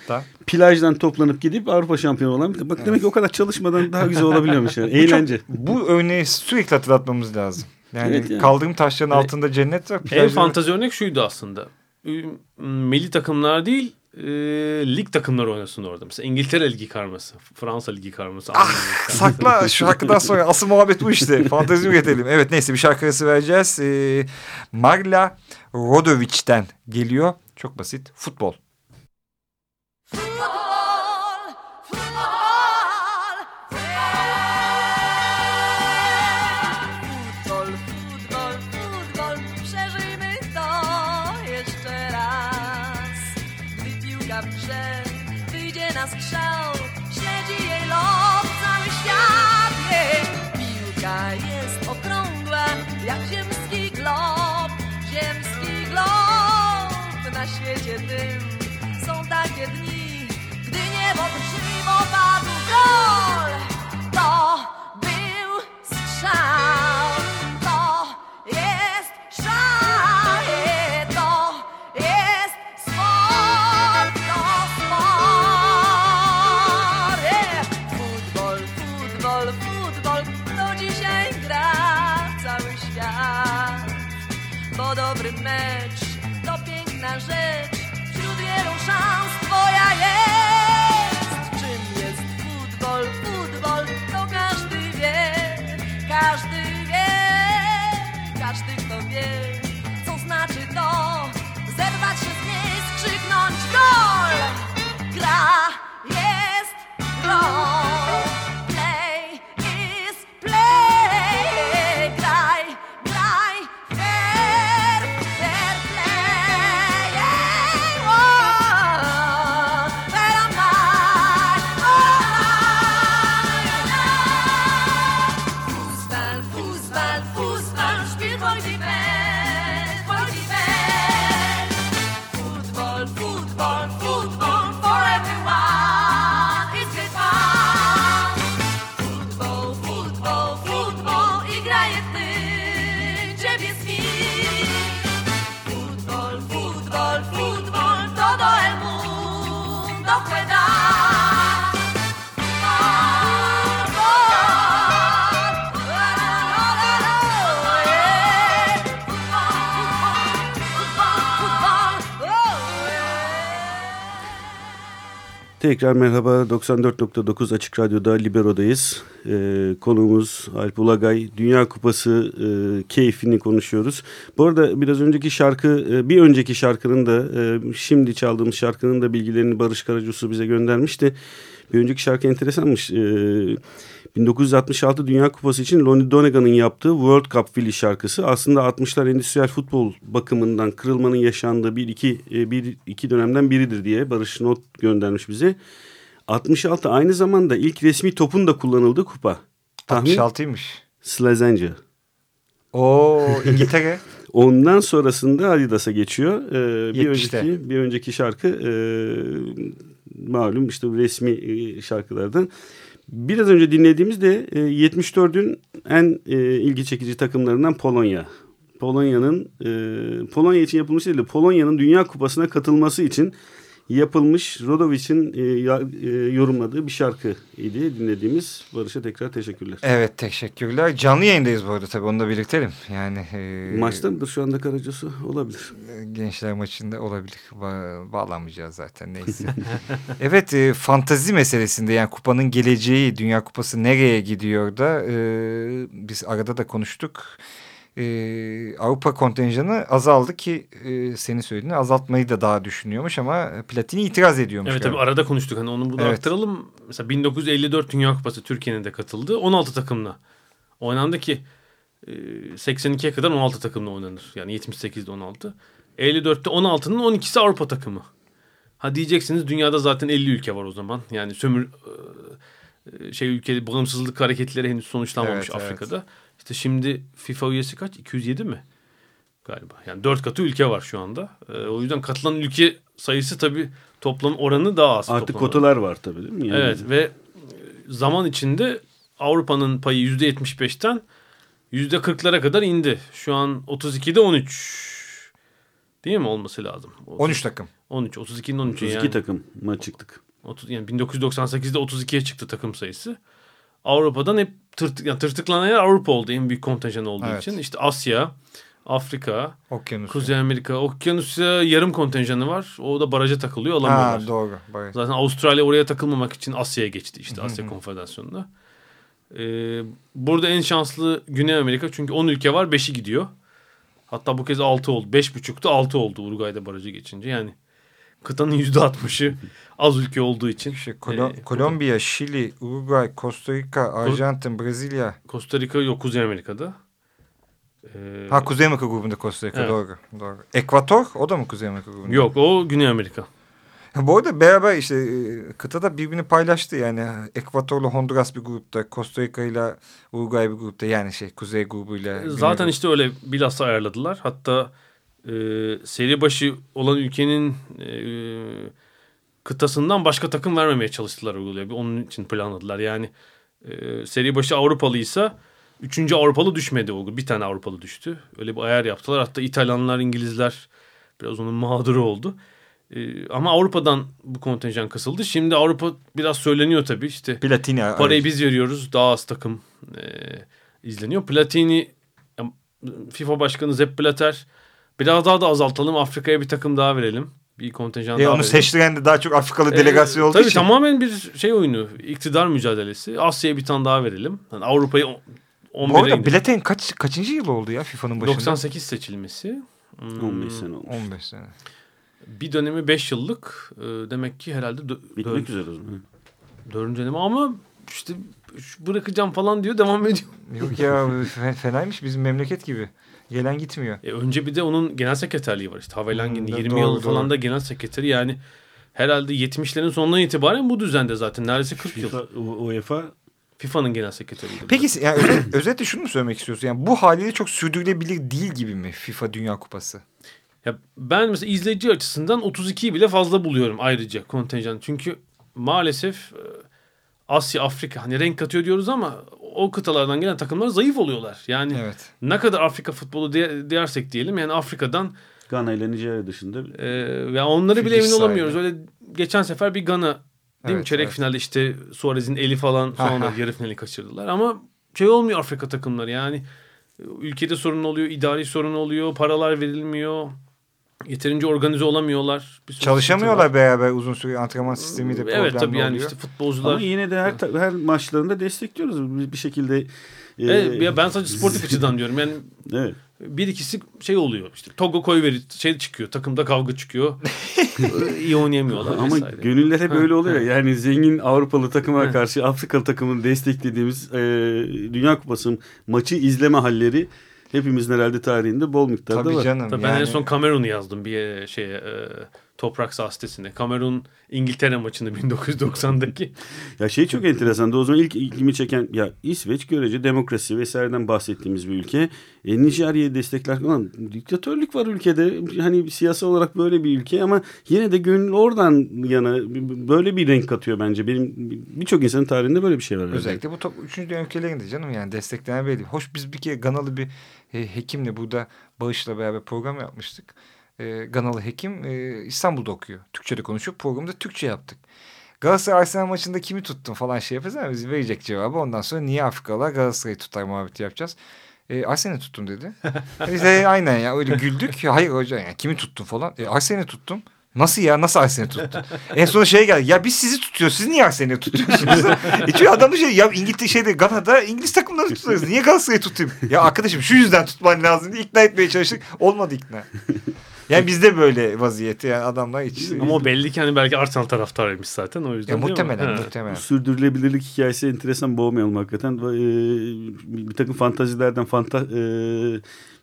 plajdan toplanıp gidip Avrupa şampiyonu olan. Bak demek ki o kadar çalışmadan daha güzel olabiliyormuş yani. Eğlence. Bu örneği sürekli hatırlatmamız lazım. Yani, Evet yani. kaldırım taşlarının Yani altında cennet var. En plajda- fantazi örnek şuydu aslında. Milli takımlar değil e, lig takımları oynasın orada. Mesela İngiltere Ligi karması, Fransa Ligi karması. Ah, Ligi karması. Sakla şu şarkıdan sonra asıl muhabbet bu işte. Fantezi üretelim. Evet neyse bir şarkı arası vereceğiz. Ee, Marla Rodovic'ten geliyor. Çok basit. Futbol, Tekrar merhaba 94.9 Açık Radyo'da Libero'dayız. Ee, konuğumuz Alp Ulagay. Dünya Kupası e, keyfini konuşuyoruz. Bu arada biraz önceki şarkı, e, bir önceki şarkının da e, şimdi çaldığımız şarkının da bilgilerini Barış Karacusu bize göndermişti. Bir önceki şarkı enteresanmış. Ee, 1966 Dünya Kupası için Lonnie Donegan'ın yaptığı World Cup Willie şarkısı aslında 60'lar endüstriyel futbol bakımından kırılmanın yaşandığı bir iki, e, bir iki dönemden biridir diye Barış not göndermiş bize. 66 aynı zamanda ilk resmi topun da kullanıldığı kupa. Tahmin 66'ymış. Slazenger. Oo İngiltere. Ondan sonrasında Adidas'a geçiyor. Ee, bir 70'te. önceki bir önceki şarkı e, malum işte resmi e, şarkılardan. Biraz önce dinlediğimiz de e, 74'ün en e, ilgi çekici takımlarından Polonya. Polonya'nın e, Polonya için yapılmış değil de Polonya'nın Dünya Kupası'na katılması için yapılmış Rodovic'in e, e, yorumladığı bir şarkı idi dinlediğimiz. Barış'a tekrar teşekkürler. Evet teşekkürler. Canlı yayındayız bu arada tabii onu da belirtelim. Yani e, Maçta mıdır şu anda Karacası? Olabilir. gençler maçında olabilir. Ba- bağlanmayacağız zaten neyse. evet e, fantazi meselesinde yani kupanın geleceği, Dünya Kupası nereye gidiyor da e, biz arada da konuştuk. E, Avrupa kontenjanı azaldı ki e, senin söylediğin azaltmayı da daha düşünüyormuş ama Platini itiraz ediyormuş. Evet galiba. tabii arada konuştuk hani onu bunu Evet. aktaralım. Mesela 1954 Dünya Kupası Türkiye'nin de katıldığı 16 takımla oynandı ki e, 82'ye kadar 16 takımla oynanır. Yani 78'de 16. 54'te 16'nın 12'si Avrupa takımı. Ha diyeceksiniz dünyada zaten 50 ülke var o zaman. Yani sömür e, şey ülke bağımsızlık hareketleri henüz sonuçlanmamış Evet, evet. İşte şimdi FIFA üyesi kaç? 207 mi? Galiba. Yani 4 katı ülke var şu anda. E, o yüzden katılan ülke sayısı tabii toplam oranı daha az. Artık kotalar var tabii değil mi? Yani Evet ve e, zaman içinde Avrupa'nın payı %75'ten %40'lara kadar indi. Şu an 32'de 13. Değil mi olması lazım? 13 takım. 13 32'nin 13'ü 32 yani. takıma çıktık. 30, yani 1998'de 32'ye çıktı takım sayısı. Avrupa'dan hep tırtık, yani tırtıklanan yer Avrupa oldu en büyük kontenjan olduğu Evet. için. İşte Asya, Afrika, Okyanus. Kuzey Amerika, Okyanusya yarım kontenjanı var. O da baraja takılıyor alamıyorlar. Ha doğru. Bak. Zaten Avustralya oraya takılmamak için Asya'ya geçti işte Asya Konfederasyonu'na. Ee, burada en şanslı Güney Amerika çünkü 10 ülke var 5'i gidiyor. Hatta bu kez 6 oldu. 5.5'tu 6 oldu Uruguay'da barajı geçince. Yani kıtanın %60'ı az ülke olduğu için. Şey, Kolo- Ee, Kolombiya, Şili, Uruguay, Costa Rica, Arjantin, Brezilya. Costa Rica yok Kuzey Amerika'da. Ee, Ha Kuzey Amerika grubunda Costa Rica Evet. doğru. doğru. Ekvator o da mı Kuzey Amerika grubunda? yok o Güney Amerika. Bu arada beraber işte e, kıtada birbirini paylaştı yani. Ekvator'la Honduras bir grupta, Costa Rica ile Uruguay bir grupta yani şey Kuzey grubuyla. Zaten grubu. işte öyle bilhassa ayarladılar. Hatta e, seri başı olan ülkenin e, kıtasından başka takım vermemeye çalıştılar uygulaya. Onun için planladılar. Yani e, seri başı Avrupalıysa üçüncü Avrupalı düşmedi o. Bir tane Avrupalı düştü. Öyle bir ayar yaptılar. Hatta İtalyanlar, İngilizler biraz onun mağduru oldu. E, ama Avrupa'dan bu kontenjan kısıldı. Şimdi Avrupa biraz söyleniyor tabii. İşte Platini. Parayı biz veriyoruz. Daha az takım e, izleniyor. Platini FIFA Başkanı Sepp Blatter biraz daha da azaltalım. Afrika'ya bir takım daha verelim. Bir kontenjan E, daha onu verelim. seçtiren de daha çok Afrikalı E, delegasyon olduğu tabii için. tamamen bir şey oyunu. İktidar mücadelesi. Asya'ya bir tane daha verelim. Yani Avrupa'yı on- Bu 11'e arada indir. Blatten kaç, kaçıncı yıl oldu ya FIFA'nın başında? 98 seçilmesi. Hmm, 15 sene olmuş. 15 sene. Bir dönemi 5 yıllık. E, demek ki herhalde dö- Bitmek üzere o zaman. dördüncü dönemi ama işte bırakacağım falan diyor devam ediyor. Yok ya fe- fenaymış bizim memleket gibi. Gelen gitmiyor. E önce bir de onun genel sekreterliği var işte. Havelangi'nin Hmm, 20 doğru, yıl falan da genel sekreteri yani herhalde 70'lerin sonundan itibaren bu düzende zaten neredeyse 40 FIFA, yıl. UEFA FIFA'nın genel sekreteriydi. Peki yani özet, özetle şunu mu söylemek istiyorsun? Yani bu haliyle çok sürdürülebilir değil gibi mi FIFA Dünya Kupası? Ya ben mesela izleyici açısından 32'yi bile fazla buluyorum ayrıca kontenjan. Çünkü maalesef e, Asya, Afrika hani renk katıyor diyoruz ama o kıtalardan gelen takımlar zayıf oluyorlar. Yani Evet. ne kadar Afrika futbolu dersek diyelim yani Afrika'dan Gana ile Nijerya dışında e, ya onları bile emin olamıyoruz. Öyle geçen sefer bir Gana değil mi? Evet, Çeyrek evet. finalde işte Suarez'in eli falan sonra yarı finali kaçırdılar ama şey olmuyor Afrika takımları yani ülkede sorun oluyor, idari sorun oluyor, paralar verilmiyor. Yeterince organize olamıyorlar. Bir. Çalışamıyorlar beraber uzun süre antrenman sistemi de problemli Evet tabii yani oluyor. işte futbolcular. Ama yine de her her maçlarında destekliyoruz bir, bir şekilde. e, Evet, ya ben sadece sportif açıdan diyorum. Yani evet. bir ikisi şey oluyor işte Togo koy şey çıkıyor takımda kavga çıkıyor. İyi oynayamıyorlar Ama vesaire. gönüller hep öyle oluyor. Yani zengin Avrupalı takıma karşı Afrikalı takımın desteklediğimiz e, Dünya Kupası maçı izleme halleri hepimizin herhalde tarihinde bol miktarda Tabii var. canım. Tabii yani, Ben en son Kamerun'u yazdım bir e, şeye e, toprak saha sitesinde. Kamerun İngiltere maçını 1990'daki. Ya şey çok enteresan. O zaman ilk ilgimi çeken ya İsveç görece demokrasi vesaireden bahsettiğimiz bir ülke. E, Nijerya'yı destekler. Ulan, diktatörlük var ülkede. Hani siyasal olarak böyle bir ülke ama yine de gönül oradan yana böyle bir renk katıyor bence. Benim birçok insanın tarihinde böyle bir şey var. Özellikle bu top 3. dünya ülkelerinde canım yani desteklenen belli. Hoş biz bir kere Ganalı bir e, hekimle burada Bağış'la beraber program yapmıştık. E, Ganalı hekim e, İstanbul'da okuyor. Türkçe'de konuşuyor. Programda Türkçe yaptık. Galatasaray Arsenal maçında kimi tuttun falan şey yapacağız ama biz verecek cevabı. Ondan sonra niye Afrikalılar Galatasaray'ı tutar muhabbeti yapacağız. E, Arsenal'i tuttum dedi. Biz de aynen ya öyle güldük. Hayır hocam yani kimi tuttun falan. E, Arsenal'i tuttum. Nasıl ya? Nasıl Arsenal'i tuttun? en son şey geldi. Ya biz sizi tutuyoruz. Siz niye Arsenal'i tutuyorsunuz? e çünkü adam da şey ya İngiltere şeyde Gana'da İngiliz takımlarını tutuyoruz. Niye Galatasaray'ı tutayım? Ya arkadaşım şu yüzden tutman lazım diye ikna etmeye çalıştık. Olmadı ikna. Yani bizde böyle vaziyeti yani adamlar hiç. Ama o belli ki hani belki Arsenal taraftarıymış zaten o yüzden ya, değil mi? muhtemelen muhtemelen. Bu sürdürülebilirlik hikayesi enteresan boğmayalım hakikaten. Ee, bir takım fantazilerden fanta, e,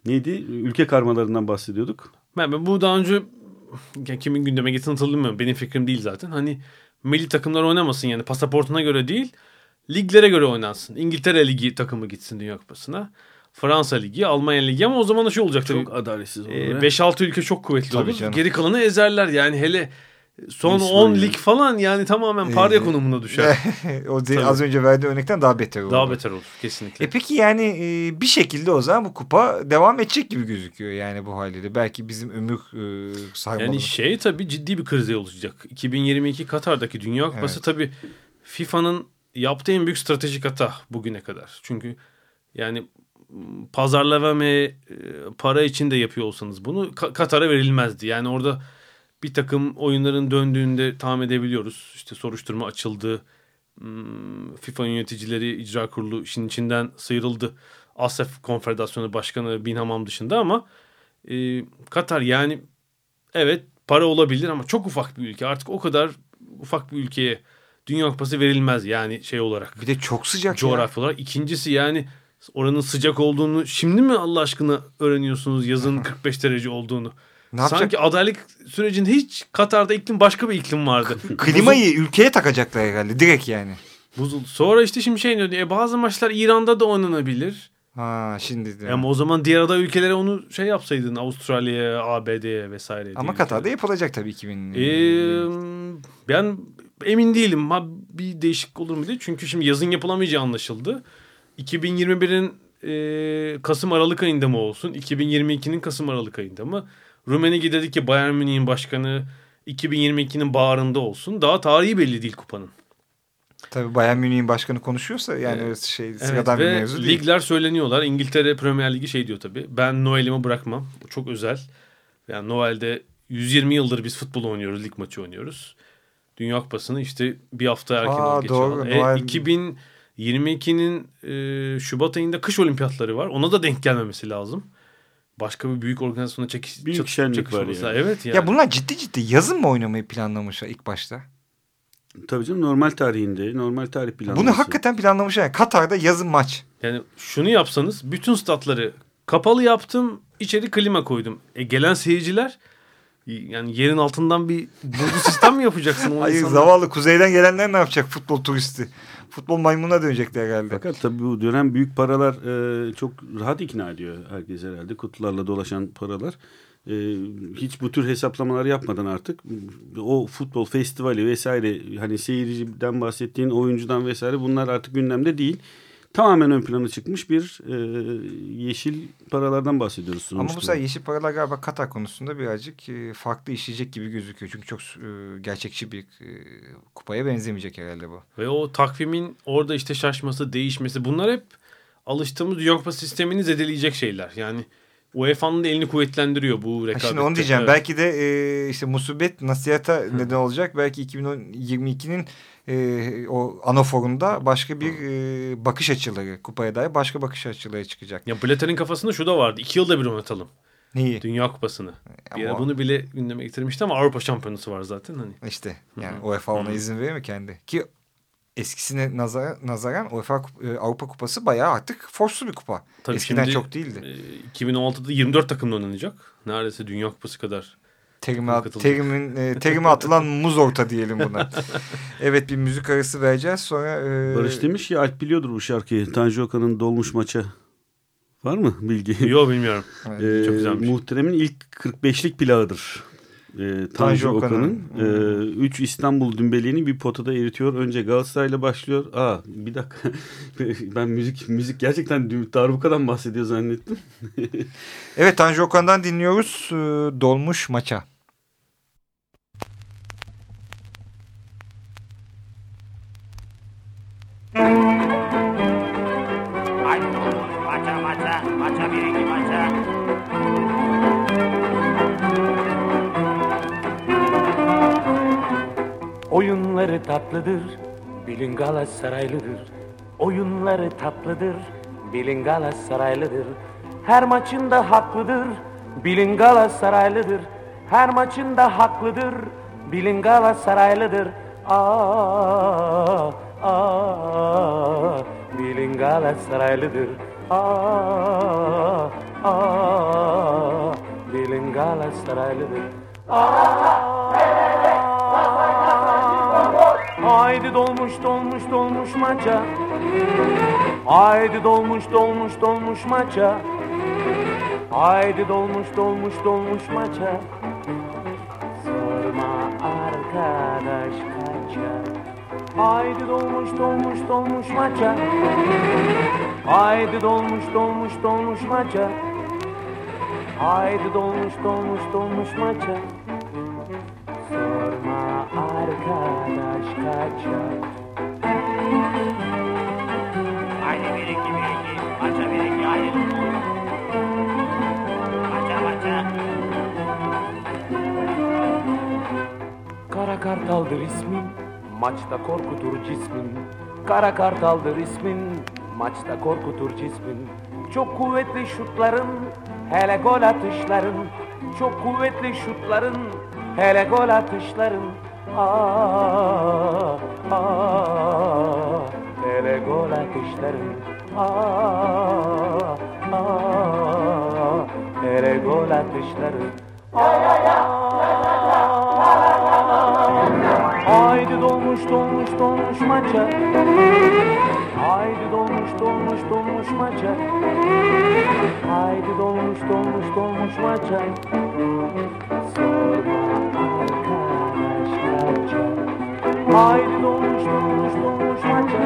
neydi? Ülke karmalarından bahsediyorduk. Ben, ben bu daha önce ya kimin gündeme getirdiğini hatırlamıyorum. Benim fikrim değil zaten. Hani milli takımlar oynamasın yani pasaportuna göre değil. Liglere göre oynansın. İngiltere Ligi takımı gitsin Dünya Kupası'na. Fransa Ligi, Almanya Ligi ama o zaman da şey olacak tabii. Çok adaletsiz olur. Ee, ya. 5-6 ülke çok kuvvetli Tabii olur. canım. Geri kalanı ezerler yani hele son İsmail 10 yani. lig falan yani tamamen parya Ee, konumuna düşer. o Tabii. az önce verdiği örnekten daha beter oldu. Daha beter olur kesinlikle. E peki yani e, bir şekilde o zaman bu kupa devam edecek gibi gözüküyor yani bu haliyle. Belki bizim ömür e, sarmalı. Yani şey tabii ciddi bir krize olacak. 2022 Katar'daki Dünya Kupası Evet. tabii FIFA'nın yaptığı en büyük stratejik hata bugüne kadar. Çünkü yani pazarlama ve e, para için de yapıyor olsanız bunu Ka- Katar'a verilmezdi. Yani orada bir takım oyunların döndüğünde tahmin edebiliyoruz. İşte soruşturma açıldı. Hmm, FIFA yöneticileri icra kurulu işin içinden sıyrıldı. ASEF Konfederasyonu Başkanı Bin Hamam dışında ama e, Katar yani evet para olabilir ama çok ufak bir ülke. Artık o kadar ufak bir ülkeye Dünya Kupası verilmez yani şey olarak. Bir de çok sıcak ya. Coğrafya olarak. İkincisi yani oranın sıcak olduğunu şimdi mi Allah aşkına öğreniyorsunuz yazın 45 derece olduğunu? Ne yapacak? Sanki adaylık sürecinde hiç Katar'da iklim başka bir iklim vardı. Klimayı ülkeye takacaklar herhalde direkt yani. Buzul. Sonra işte şimdi şey diyor. E, bazı maçlar İran'da da oynanabilir. Ha şimdi de. Ama o zaman diğer aday ülkelere onu şey yapsaydın Avustralya'ya, ABD'ye vesaire. Ama Katar'da ülkelere. yapılacak tabii 2000. Ee, ben emin değilim. Ha, bir değişik olur mu diye. Çünkü şimdi yazın yapılamayacağı anlaşıldı. 2021'in e, Kasım Aralık ayında mı olsun? 2022'nin Kasım Aralık ayında mı? Rummenigge dedi ki Bayern Münih'in başkanı 2022'nin baharında olsun. Daha tarihi belli değil kupanın. Tabii Bayern Münih'in başkanı konuşuyorsa yani öyle şey sıradan bir ve mevzu değil. ligler söyleniyorlar. İngiltere Premier Ligi şey diyor tabii. Ben Noel'imi bırakmam. O çok özel. Yani Noel'de 120 yıldır biz futbol oynuyoruz. Lig maçı oynuyoruz. Dünya Kupası'nı işte bir hafta erken Aa, doğru, E, Noel- 2022'nin e, Şubat ayında kış olimpiyatları var. Ona da denk gelmemesi lazım. Başka bir büyük organizasyona çekiş, Büyük çat- çakışması yani. lazım. Evet yani. Ya bunlar ciddi ciddi yazın mı oynamayı planlamışlar ilk başta? Tabii canım normal tarihinde, normal tarih planlaması. Bunu hakikaten planlamışlar. Yani Katar'da yazın maç. Yani şunu yapsanız bütün statları kapalı yaptım, içeri klima koydum. E gelen seyirciler yani yerin altından bir bulgu sistem mi yapacaksın? O Hayır insanlar? zavallı kuzeyden gelenler ne yapacak futbol turisti? Futbol maymununa dönecekler herhalde. Fakat tabii bu dönem büyük paralar e, çok rahat ikna ediyor herkes herhalde. Kutularla dolaşan paralar. E, hiç bu tür hesaplamalar yapmadan artık o futbol festivali vesaire hani seyirciden bahsettiğin oyuncudan vesaire bunlar artık gündemde değil. Tamamen ön plana çıkmış bir e, yeşil paralardan bahsediyoruz. Ama bu sefer yeşil paralar galiba Katar konusunda birazcık e, farklı işleyecek gibi gözüküyor. Çünkü çok e, gerçekçi bir e, kupaya benzemeyecek herhalde bu. Ve o takvimin orada işte şaşması, değişmesi bunlar hep alıştığımız Kupası sistemini zedeleyecek şeyler. Yani UEFA'nın da elini kuvvetlendiriyor bu rekabette. Şimdi onu diyeceğim. Evet. Belki de e, işte musibet nasihata neden olacak. Belki 2022'nin e, o anaforunda başka bir e, bakış açıları kupaya dair başka bakış açıları çıkacak. Ya Blatter'in kafasında şu da vardı. İki yılda bir oynatalım. Neyi? Dünya Kupası'nı. Bir ara Ama- bunu bile gündeme getirmişti ama Avrupa Şampiyonası var zaten. Hani. İşte yani UEFA ona izin verir mi kendi? Ki eskisine nazar, nazaran UEFA e, Avrupa Kupası bayağı artık forslu bir kupa. Tabii Eskiden şimdi, çok değildi. e, 2016'da 24 takımla oynanacak. Neredeyse Dünya Kupası kadar. Terime, terimin, e, terime atılan muz orta diyelim buna. evet bir müzik arası vereceğiz sonra... e, Barış demiş ya Alp biliyordur bu şarkıyı. Tanju Okan'ın dolmuş maça. Var mı bilgi? Yok bilmiyorum. evet. Ee, Çok güzelmiş. Muhterem'in ilk 45'lik plağıdır. Ee, Tanju Okan'ın. Okan'ın. 3 İstanbul dümbeliğini bir potada eritiyor. Önce Galatasaray'la başlıyor. Aa bir dakika. ben müzik müzik gerçekten darbukadan bahsediyor zannettim. Evet Tanju Okan'dan dinliyoruz. e, Dolmuş maça. Oyunları tatlıdır, bilin Galatasaraylıdır. Oyunları tatlıdır, bilin Galatasaraylıdır. Her maçında haklıdır, bilin Galatasaraylıdır. Her maçında haklıdır, bilin Galatasaraylıdır. Aa, aa, bilin Galatasaraylıdır. Aa, aa, Bilin Galatasaraylıdır. Haydi dolmuş dolmuş dolmuş maça. Haydi dolmuş dolmuş dolmuş maça. Haydi dolmuş dolmuş dolmuş maça. Sorma arkadaş kaça. Haydi dolmuş dolmuş dolmuş maça. Haydi dolmuş dolmuş dolmuş maça. Haydi dolmuş dolmuş dolmuş maça. Kara kartaldır ismin, maçta korkutur cismin. Kara kartaldır ismin, maçta korkutur cismin. Çok kuvvetli şutların, hele gol atışların. Çok kuvvetli şutların, hele gol atışların. Aa, aa, hele gol atışların. Aa, aa, hele gol atışların. Haydi dolmuş dolmuş dolmuş maça. Haydi dolmuş dolmuş dolmuş maça. Haydi dolmuş dolmuş dolmuş maça. Sorma arkadaş kaça Haydi dolmuş dolmuş dolmuş maça.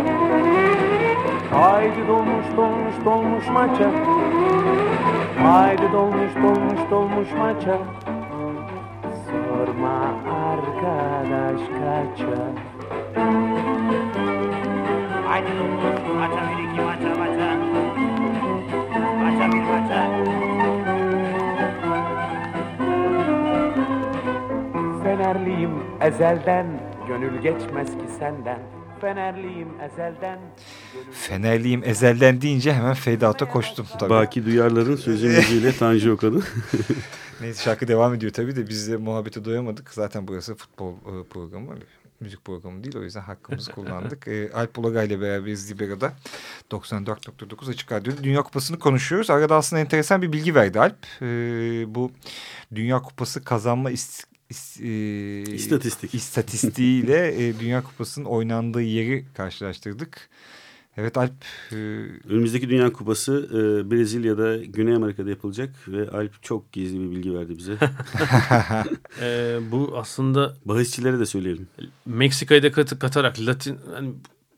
Haydi dolmuş dolmuş dolmuş maça. Haydi dolmuş dolmuş dolmuş maça arkadaş kaça Haydi. Maça bir iki maça maça. Maça bir maça. Fenerliyim ezelden Gönül geçmez ki senden Fenerliyim ezelden Fenerliyim ezelden deyince hemen out'a koştum. Tabii. Baki Duyarlar'ın sözü müziğiyle Tanju Okan'ın. Neyse şarkı devam ediyor tabii de biz de muhabbete doyamadık. Zaten burası futbol e, programı. Müzik programı değil o yüzden hakkımızı kullandık. E, Alp Ulaga ile beraberiz Libero'da. 94.9 Açık Radyo'da Dünya Kupası'nı konuşuyoruz. Arada aslında enteresan bir bilgi verdi Alp. E, bu Dünya Kupası kazanma ist, is- e, İstatistik. istatistiğiyle e, Dünya Kupası'nın oynandığı yeri karşılaştırdık. Evet Alp e, Önümüzdeki Dünya Kupası e, Brezilya'da, Güney Amerika'da yapılacak ve Alp çok gizli bir bilgi verdi bize. Ee, bu aslında Bahisçilere de söyleyelim. Meksika'yı da kat- katarak Latin yani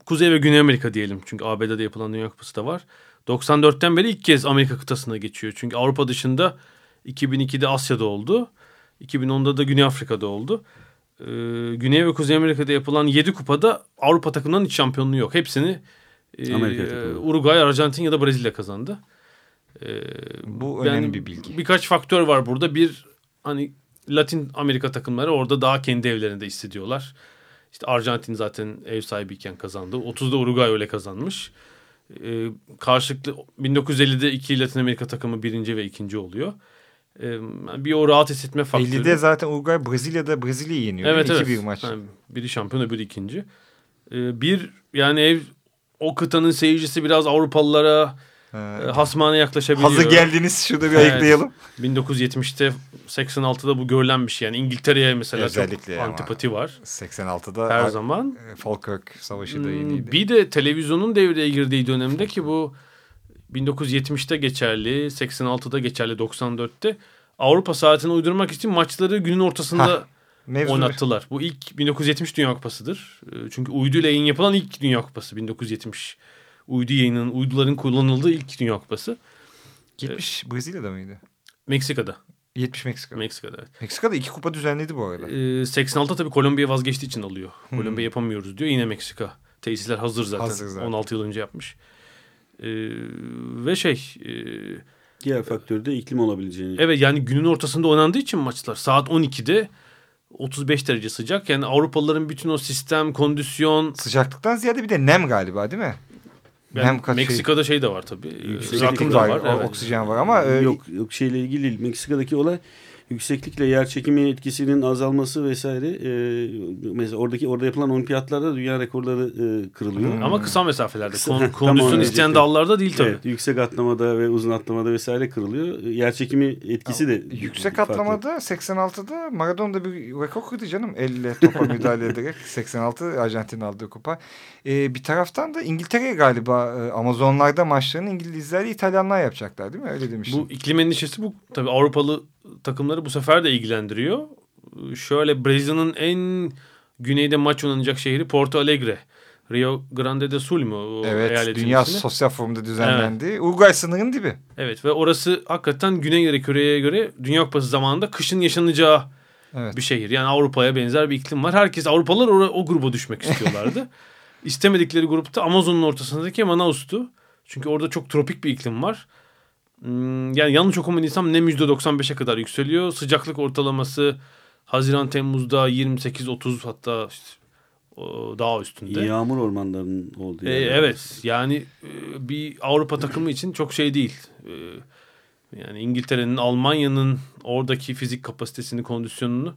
Kuzey ve Güney Amerika diyelim. Çünkü ABD'de yapılan Dünya Kupası da var. 94'ten beri ilk kez Amerika kıtasına geçiyor. Çünkü Avrupa dışında 2002'de Asya'da oldu. 2010'da da Güney Afrika'da oldu. Ee, Güney ve Kuzey Amerika'da yapılan 7 kupada Avrupa takımlarının hiç şampiyonluğu yok. Hepsini e, takımı. Uruguay, Arjantin ya da Brezilya kazandı. Ee, bu yani önemli bir bilgi. Birkaç faktör var burada. Bir hani Latin Amerika takımları orada daha kendi evlerinde hissediyorlar. İşte Arjantin zaten ev sahibiyken kazandı. 30'da Uruguay öyle kazanmış. Ee, karşılıklı 1950'de iki Latin Amerika takımı birinci ve ikinci oluyor. Ee, bir o rahat hissetme faktörü. 50'de zaten Uruguay Brezilya'da Brezilya'yı yeniyor. Evet evet. 2-1 maç. Yani biri şampiyon öbürü ikinci. Ee, bir yani ev o kıtanın seyircisi biraz Avrupalılara Ha, e, hasmane yaklaşabiliyor. Hazır geldiniz şurada bir Evet. ayıklayalım. 1970'te 86'da bu görülen bir şey. Yani İngiltere'ye mesela Özellikle çok antipati var 86'da her zaman. e, Falkirk Savaşı da Hmm, yeniydi. Bir de televizyonun devreye girdiği dönemde ki bu 1970'te geçerli, 86'da geçerli, 94'te Avrupa saatini uydurmak için maçları günün ortasında Hah, Mevzu oynattılar. Bu ilk 1970 Dünya Kupası'dır. Ee, Çünkü uyduyla yayın yapılan ilk Dünya Kupası 1970. Uydu yayının, uyduların kullanıldığı ilk Dünya Kupası. 70 Brezilya'da mıydı? Meksika'da. 70 Meksika. Meksika'da evet. Meksika'da iki kupa düzenledi bu arada. Ee, 86'da tabii Kolombiya vazgeçtiği için alıyor. Kolombiya yapamıyoruz diyor. Yine Meksika. Tesisler hazır zaten. Hazır zaten. 16 yıl önce yapmış. Ee, ve şey... e, Diğer faktör de iklim olabileceğini. evet yani günün ortasında oynandığı için maçlar. Saat 12'de 35 derece sıcak. Yani Avrupalıların bütün o sistem, kondisyon... Sıcaklıktan ziyade bir de nem galiba değil mi? Yani nem kaç Meksika'da şey de var tabii. Rakım şey, da var, var. evet. oksijen var ama e, Yok yok şeyle ilgili değil. Meksika'daki olay yükseklikle yer çekimi etkisinin azalması vesaire e, mesela oradaki orada yapılan olimpiyatlarda dünya rekorları e, kırılıyor. Ama kısa mesafelerde. Kısa- Kon- Tam kondisyon isteyen dallarda değil tabii. Evet, yüksek atlamada ve uzun atlamada vesaire kırılıyor. Yer çekimi etkisi de Yüksek farklı. atlamada 86'da Maradona bir rekor kırdı canım. Elle topa müdahale ederek 86 Arjantin aldığı kupa. Ee, bir taraftan da İngiltere'ye galiba e, Amazonlarda maçlarını İngilizlerle İtalyanlar yapacaklar değil mi? Öyle demiştim. Bu iklim endişesi bu tabii Avrupalı takımları bu sefer de ilgilendiriyor. Şöyle Brezilya'nın en güneyde maç oynanacak şehri Porto Alegre. Rio Grande do Sul mu? Evet Dünya ismi? Sosyal Forum'da düzenlendi. Uruguay sınırın dibi. Evet ve orası hakikaten Güney Yarı Küre'ye göre Dünya Kupası zamanında kışın yaşanacağı Evet. bir şehir. Yani Avrupa'ya benzer bir iklim var. Herkes Avrupalılar o, o gruba düşmek istiyorlardı. İstemedikleri grupta Amazon'un ortasındaki Manaus'tu. Çünkü orada çok tropik bir iklim var. Hmm, Yani yanlış okumadıysam nem %95'e kadar yükseliyor. Sıcaklık ortalaması Haziran Temmuz'da 28-30 hatta işte, daha üstünde. Yağmur ormanlarının olduğu Ee, yer. evet yani e, bir Avrupa takımı için çok şey değil. Ee, yani İngiltere'nin, Almanya'nın oradaki fizik kapasitesini, kondisyonunu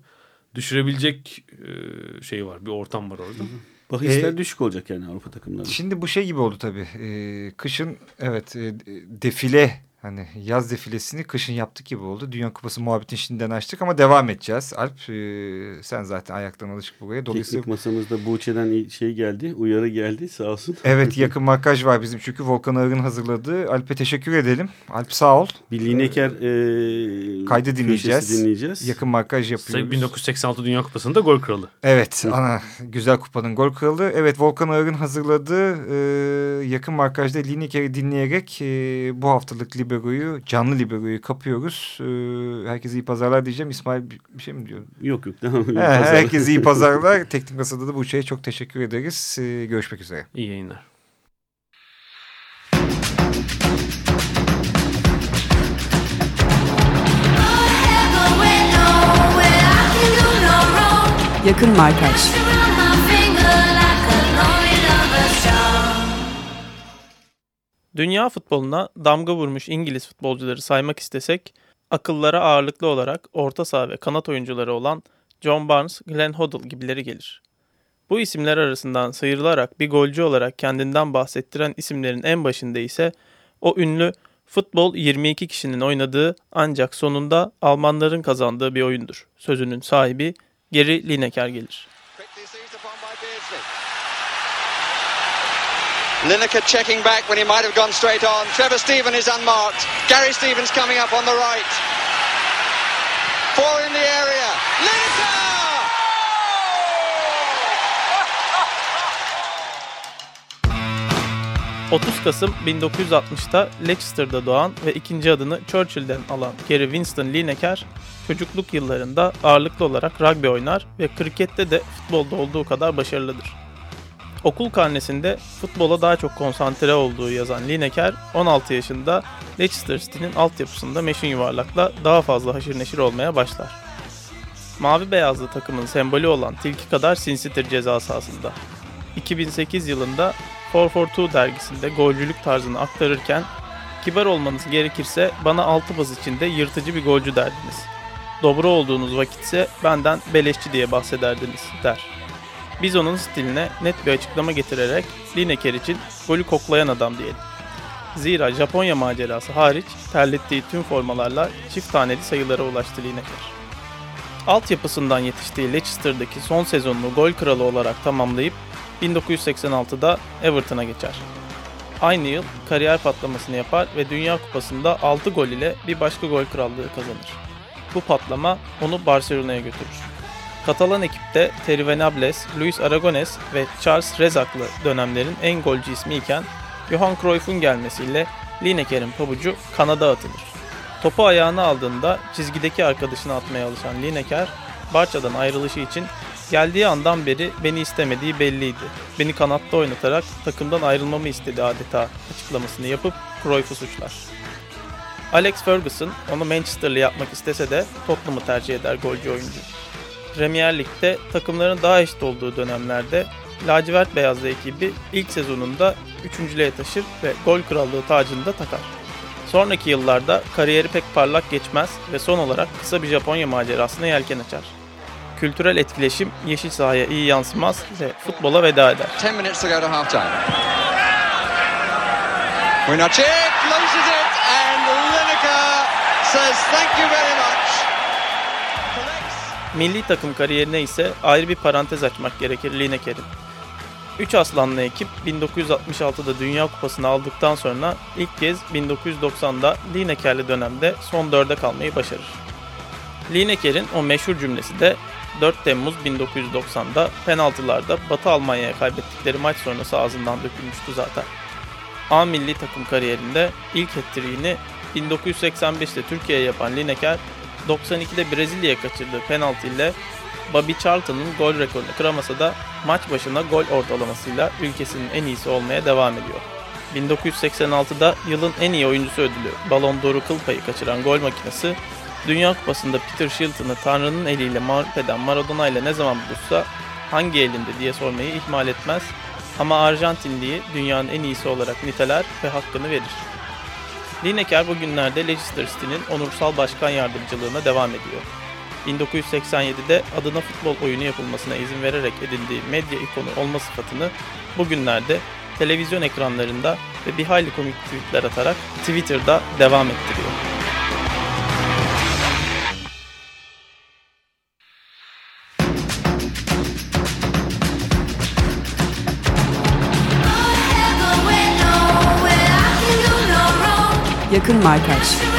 düşürebilecek e, şey var. Bir ortam var orada. Bahisler E, düşük olacak yani Avrupa takımları. Şimdi bu şey gibi oldu tabii. Ee, kışın evet e, defile hani yaz defilesini kışın yaptık gibi oldu. Dünya Kupası muhabbetini şimdiden açtık ama devam edeceğiz. Alp e, sen zaten ayaktan alışık buraya. Dolayısıyla Teknik masamızda Buğçe'den şey geldi, uyarı geldi sağ olsun. Evet yakın markaj var bizim çünkü Volkan Ağır'ın hazırladığı. Alp'e teşekkür edelim. Alp sağ ol. Bir Lineker e, Kaydı dinleyeceğiz. dinleyeceğiz. Yakın markaj yapıyoruz. 1986 Dünya Kupası'nda gol kralı. Evet ana güzel kupanın gol kralı. Evet Volkan Ağır'ın hazırladığı e, yakın markajda Lineker'i dinleyerek e, bu haftalık Libero'yu canlı Libero'yu kapıyoruz. E, herkese iyi pazarlar diyeceğim. İsmail bir, şey mi diyor? Yok yok devam He, herkese iyi pazarlar. Teknik Masada da bu şeye çok teşekkür ederiz. E, görüşmek üzere. İyi yayınlar. Yakın Markaj Dünya futboluna damga vurmuş İngiliz futbolcuları saymak istesek, akıllara ağırlıklı olarak orta saha ve kanat oyuncuları olan John Barnes, Glenn Hoddle gibileri gelir. Bu isimler arasından sıyrılarak bir golcü olarak kendinden bahsettiren isimlerin en başında ise o ünlü futbol 22 kişinin oynadığı ancak sonunda Almanların kazandığı bir oyundur. Sözünün sahibi Geri Lineker gelir. Lineker checking back when he might have gone straight on. Trevor Steven is unmarked. Gary Stevens coming up on the right. Four in the area. Lineker! 30 Kasım 1960'ta Leicester'da doğan ve ikinci adını Churchill'den alan Gary Winston Lineker, çocukluk yıllarında ağırlıklı olarak rugby oynar ve krikette de futbolda olduğu kadar başarılıdır. Okul karnesinde futbola daha çok konsantre olduğu yazan Lineker, 16 yaşında Leicester City'nin altyapısında meşin yuvarlakla daha fazla haşır neşir olmaya başlar. Mavi beyazlı takımın sembolü olan tilki kadar sinsitir ceza sahasında. 2008 yılında 442 dergisinde golcülük tarzını aktarırken kibar olmanız gerekirse bana 6 pas içinde yırtıcı bir golcü derdiniz. Dobra olduğunuz vakitse benden beleşçi diye bahsederdiniz der. Biz onun stiline net bir açıklama getirerek Lineker için golü koklayan adam diyelim. Zira Japonya macerası hariç terlettiği tüm formalarla çift taneli sayılara ulaştı Lineker. Altyapısından yetiştiği Leicester'daki son sezonunu gol kralı olarak tamamlayıp 1986'da Everton'a geçer. Aynı yıl kariyer patlamasını yapar ve Dünya Kupası'nda 6 gol ile bir başka gol krallığı kazanır. Bu patlama onu Barcelona'ya götürür. Katalan ekipte Terry Venables, Luis Aragones ve Charles Rezak'lı dönemlerin en golcü ismi iken Johan Cruyff'un gelmesiyle Lineker'in pabucu kanada atılır. Topu ayağına aldığında çizgideki arkadaşına atmaya alışan Lineker, Barça'dan ayrılışı için geldiği andan beri beni istemediği belliydi. Beni kanatta oynatarak takımdan ayrılmamı istedi adeta açıklamasını yapıp Cruyff'u suçlar. Alex Ferguson onu Manchester'lı yapmak istese de Tottenham'ı tercih eder golcü oyuncu. Premier Lig'de takımların daha eşit olduğu dönemlerde lacivert beyazlı ekibi ilk sezonunda üçüncülüğe taşır ve gol krallığı tacını da takar. Sonraki yıllarda kariyeri pek parlak geçmez ve son olarak kısa bir Japonya macerasına yelken açar. Kültürel etkileşim yeşil sahaya iyi yansımaz ve futbola veda eder. 10 minutes to go to half time. Winacek loses it and Lineker says thank you very much. Milli takım kariyerine ise ayrı bir parantez açmak gerekir Lineker'in. Üç aslanlı ekip 1966'da Dünya Kupası'nı aldıktan sonra ilk kez 1990'da Lineker'li dönemde son dörde kalmayı başarır. Lineker'in o meşhur cümlesi de 4 Temmuz 1990'da penaltılarda Batı Almanya'ya kaybettikleri maç sonrası ağzından dökülmüştü zaten. A milli takım kariyerinde ilk hat-trick'ini 1985'te Türkiye'ye yapan Lineker, 92'de Brezilya'ya kaçırdığı penaltı ile Bobby Charlton'ın gol rekorunu kıramasa da maç başına gol ortalamasıyla ülkesinin en iyisi olmaya devam ediyor. 1986'da yılın en iyi oyuncusu ödülü Ballon d'Or'u kıl payı kaçıran gol makinesi, Dünya Kupası'nda Peter Shilton'ı Tanrı'nın eliyle mağlup eden Maradona ile ne zaman buluşsa hangi elinde diye sormayı ihmal etmez ama Arjantinliyi dünyanın en iyisi olarak niteler ve hakkını verir. Lineker bugünlerde Leicester City'nin onursal başkan yardımcılığına devam ediyor. 1987'de adına futbol oyunu yapılmasına izin vererek edindiği medya ikonu olma sıfatını bugünlerde televizyon ekranlarında ve bir hayli komik tweetler atarak Twitter'da devam ettiriyor. Yakın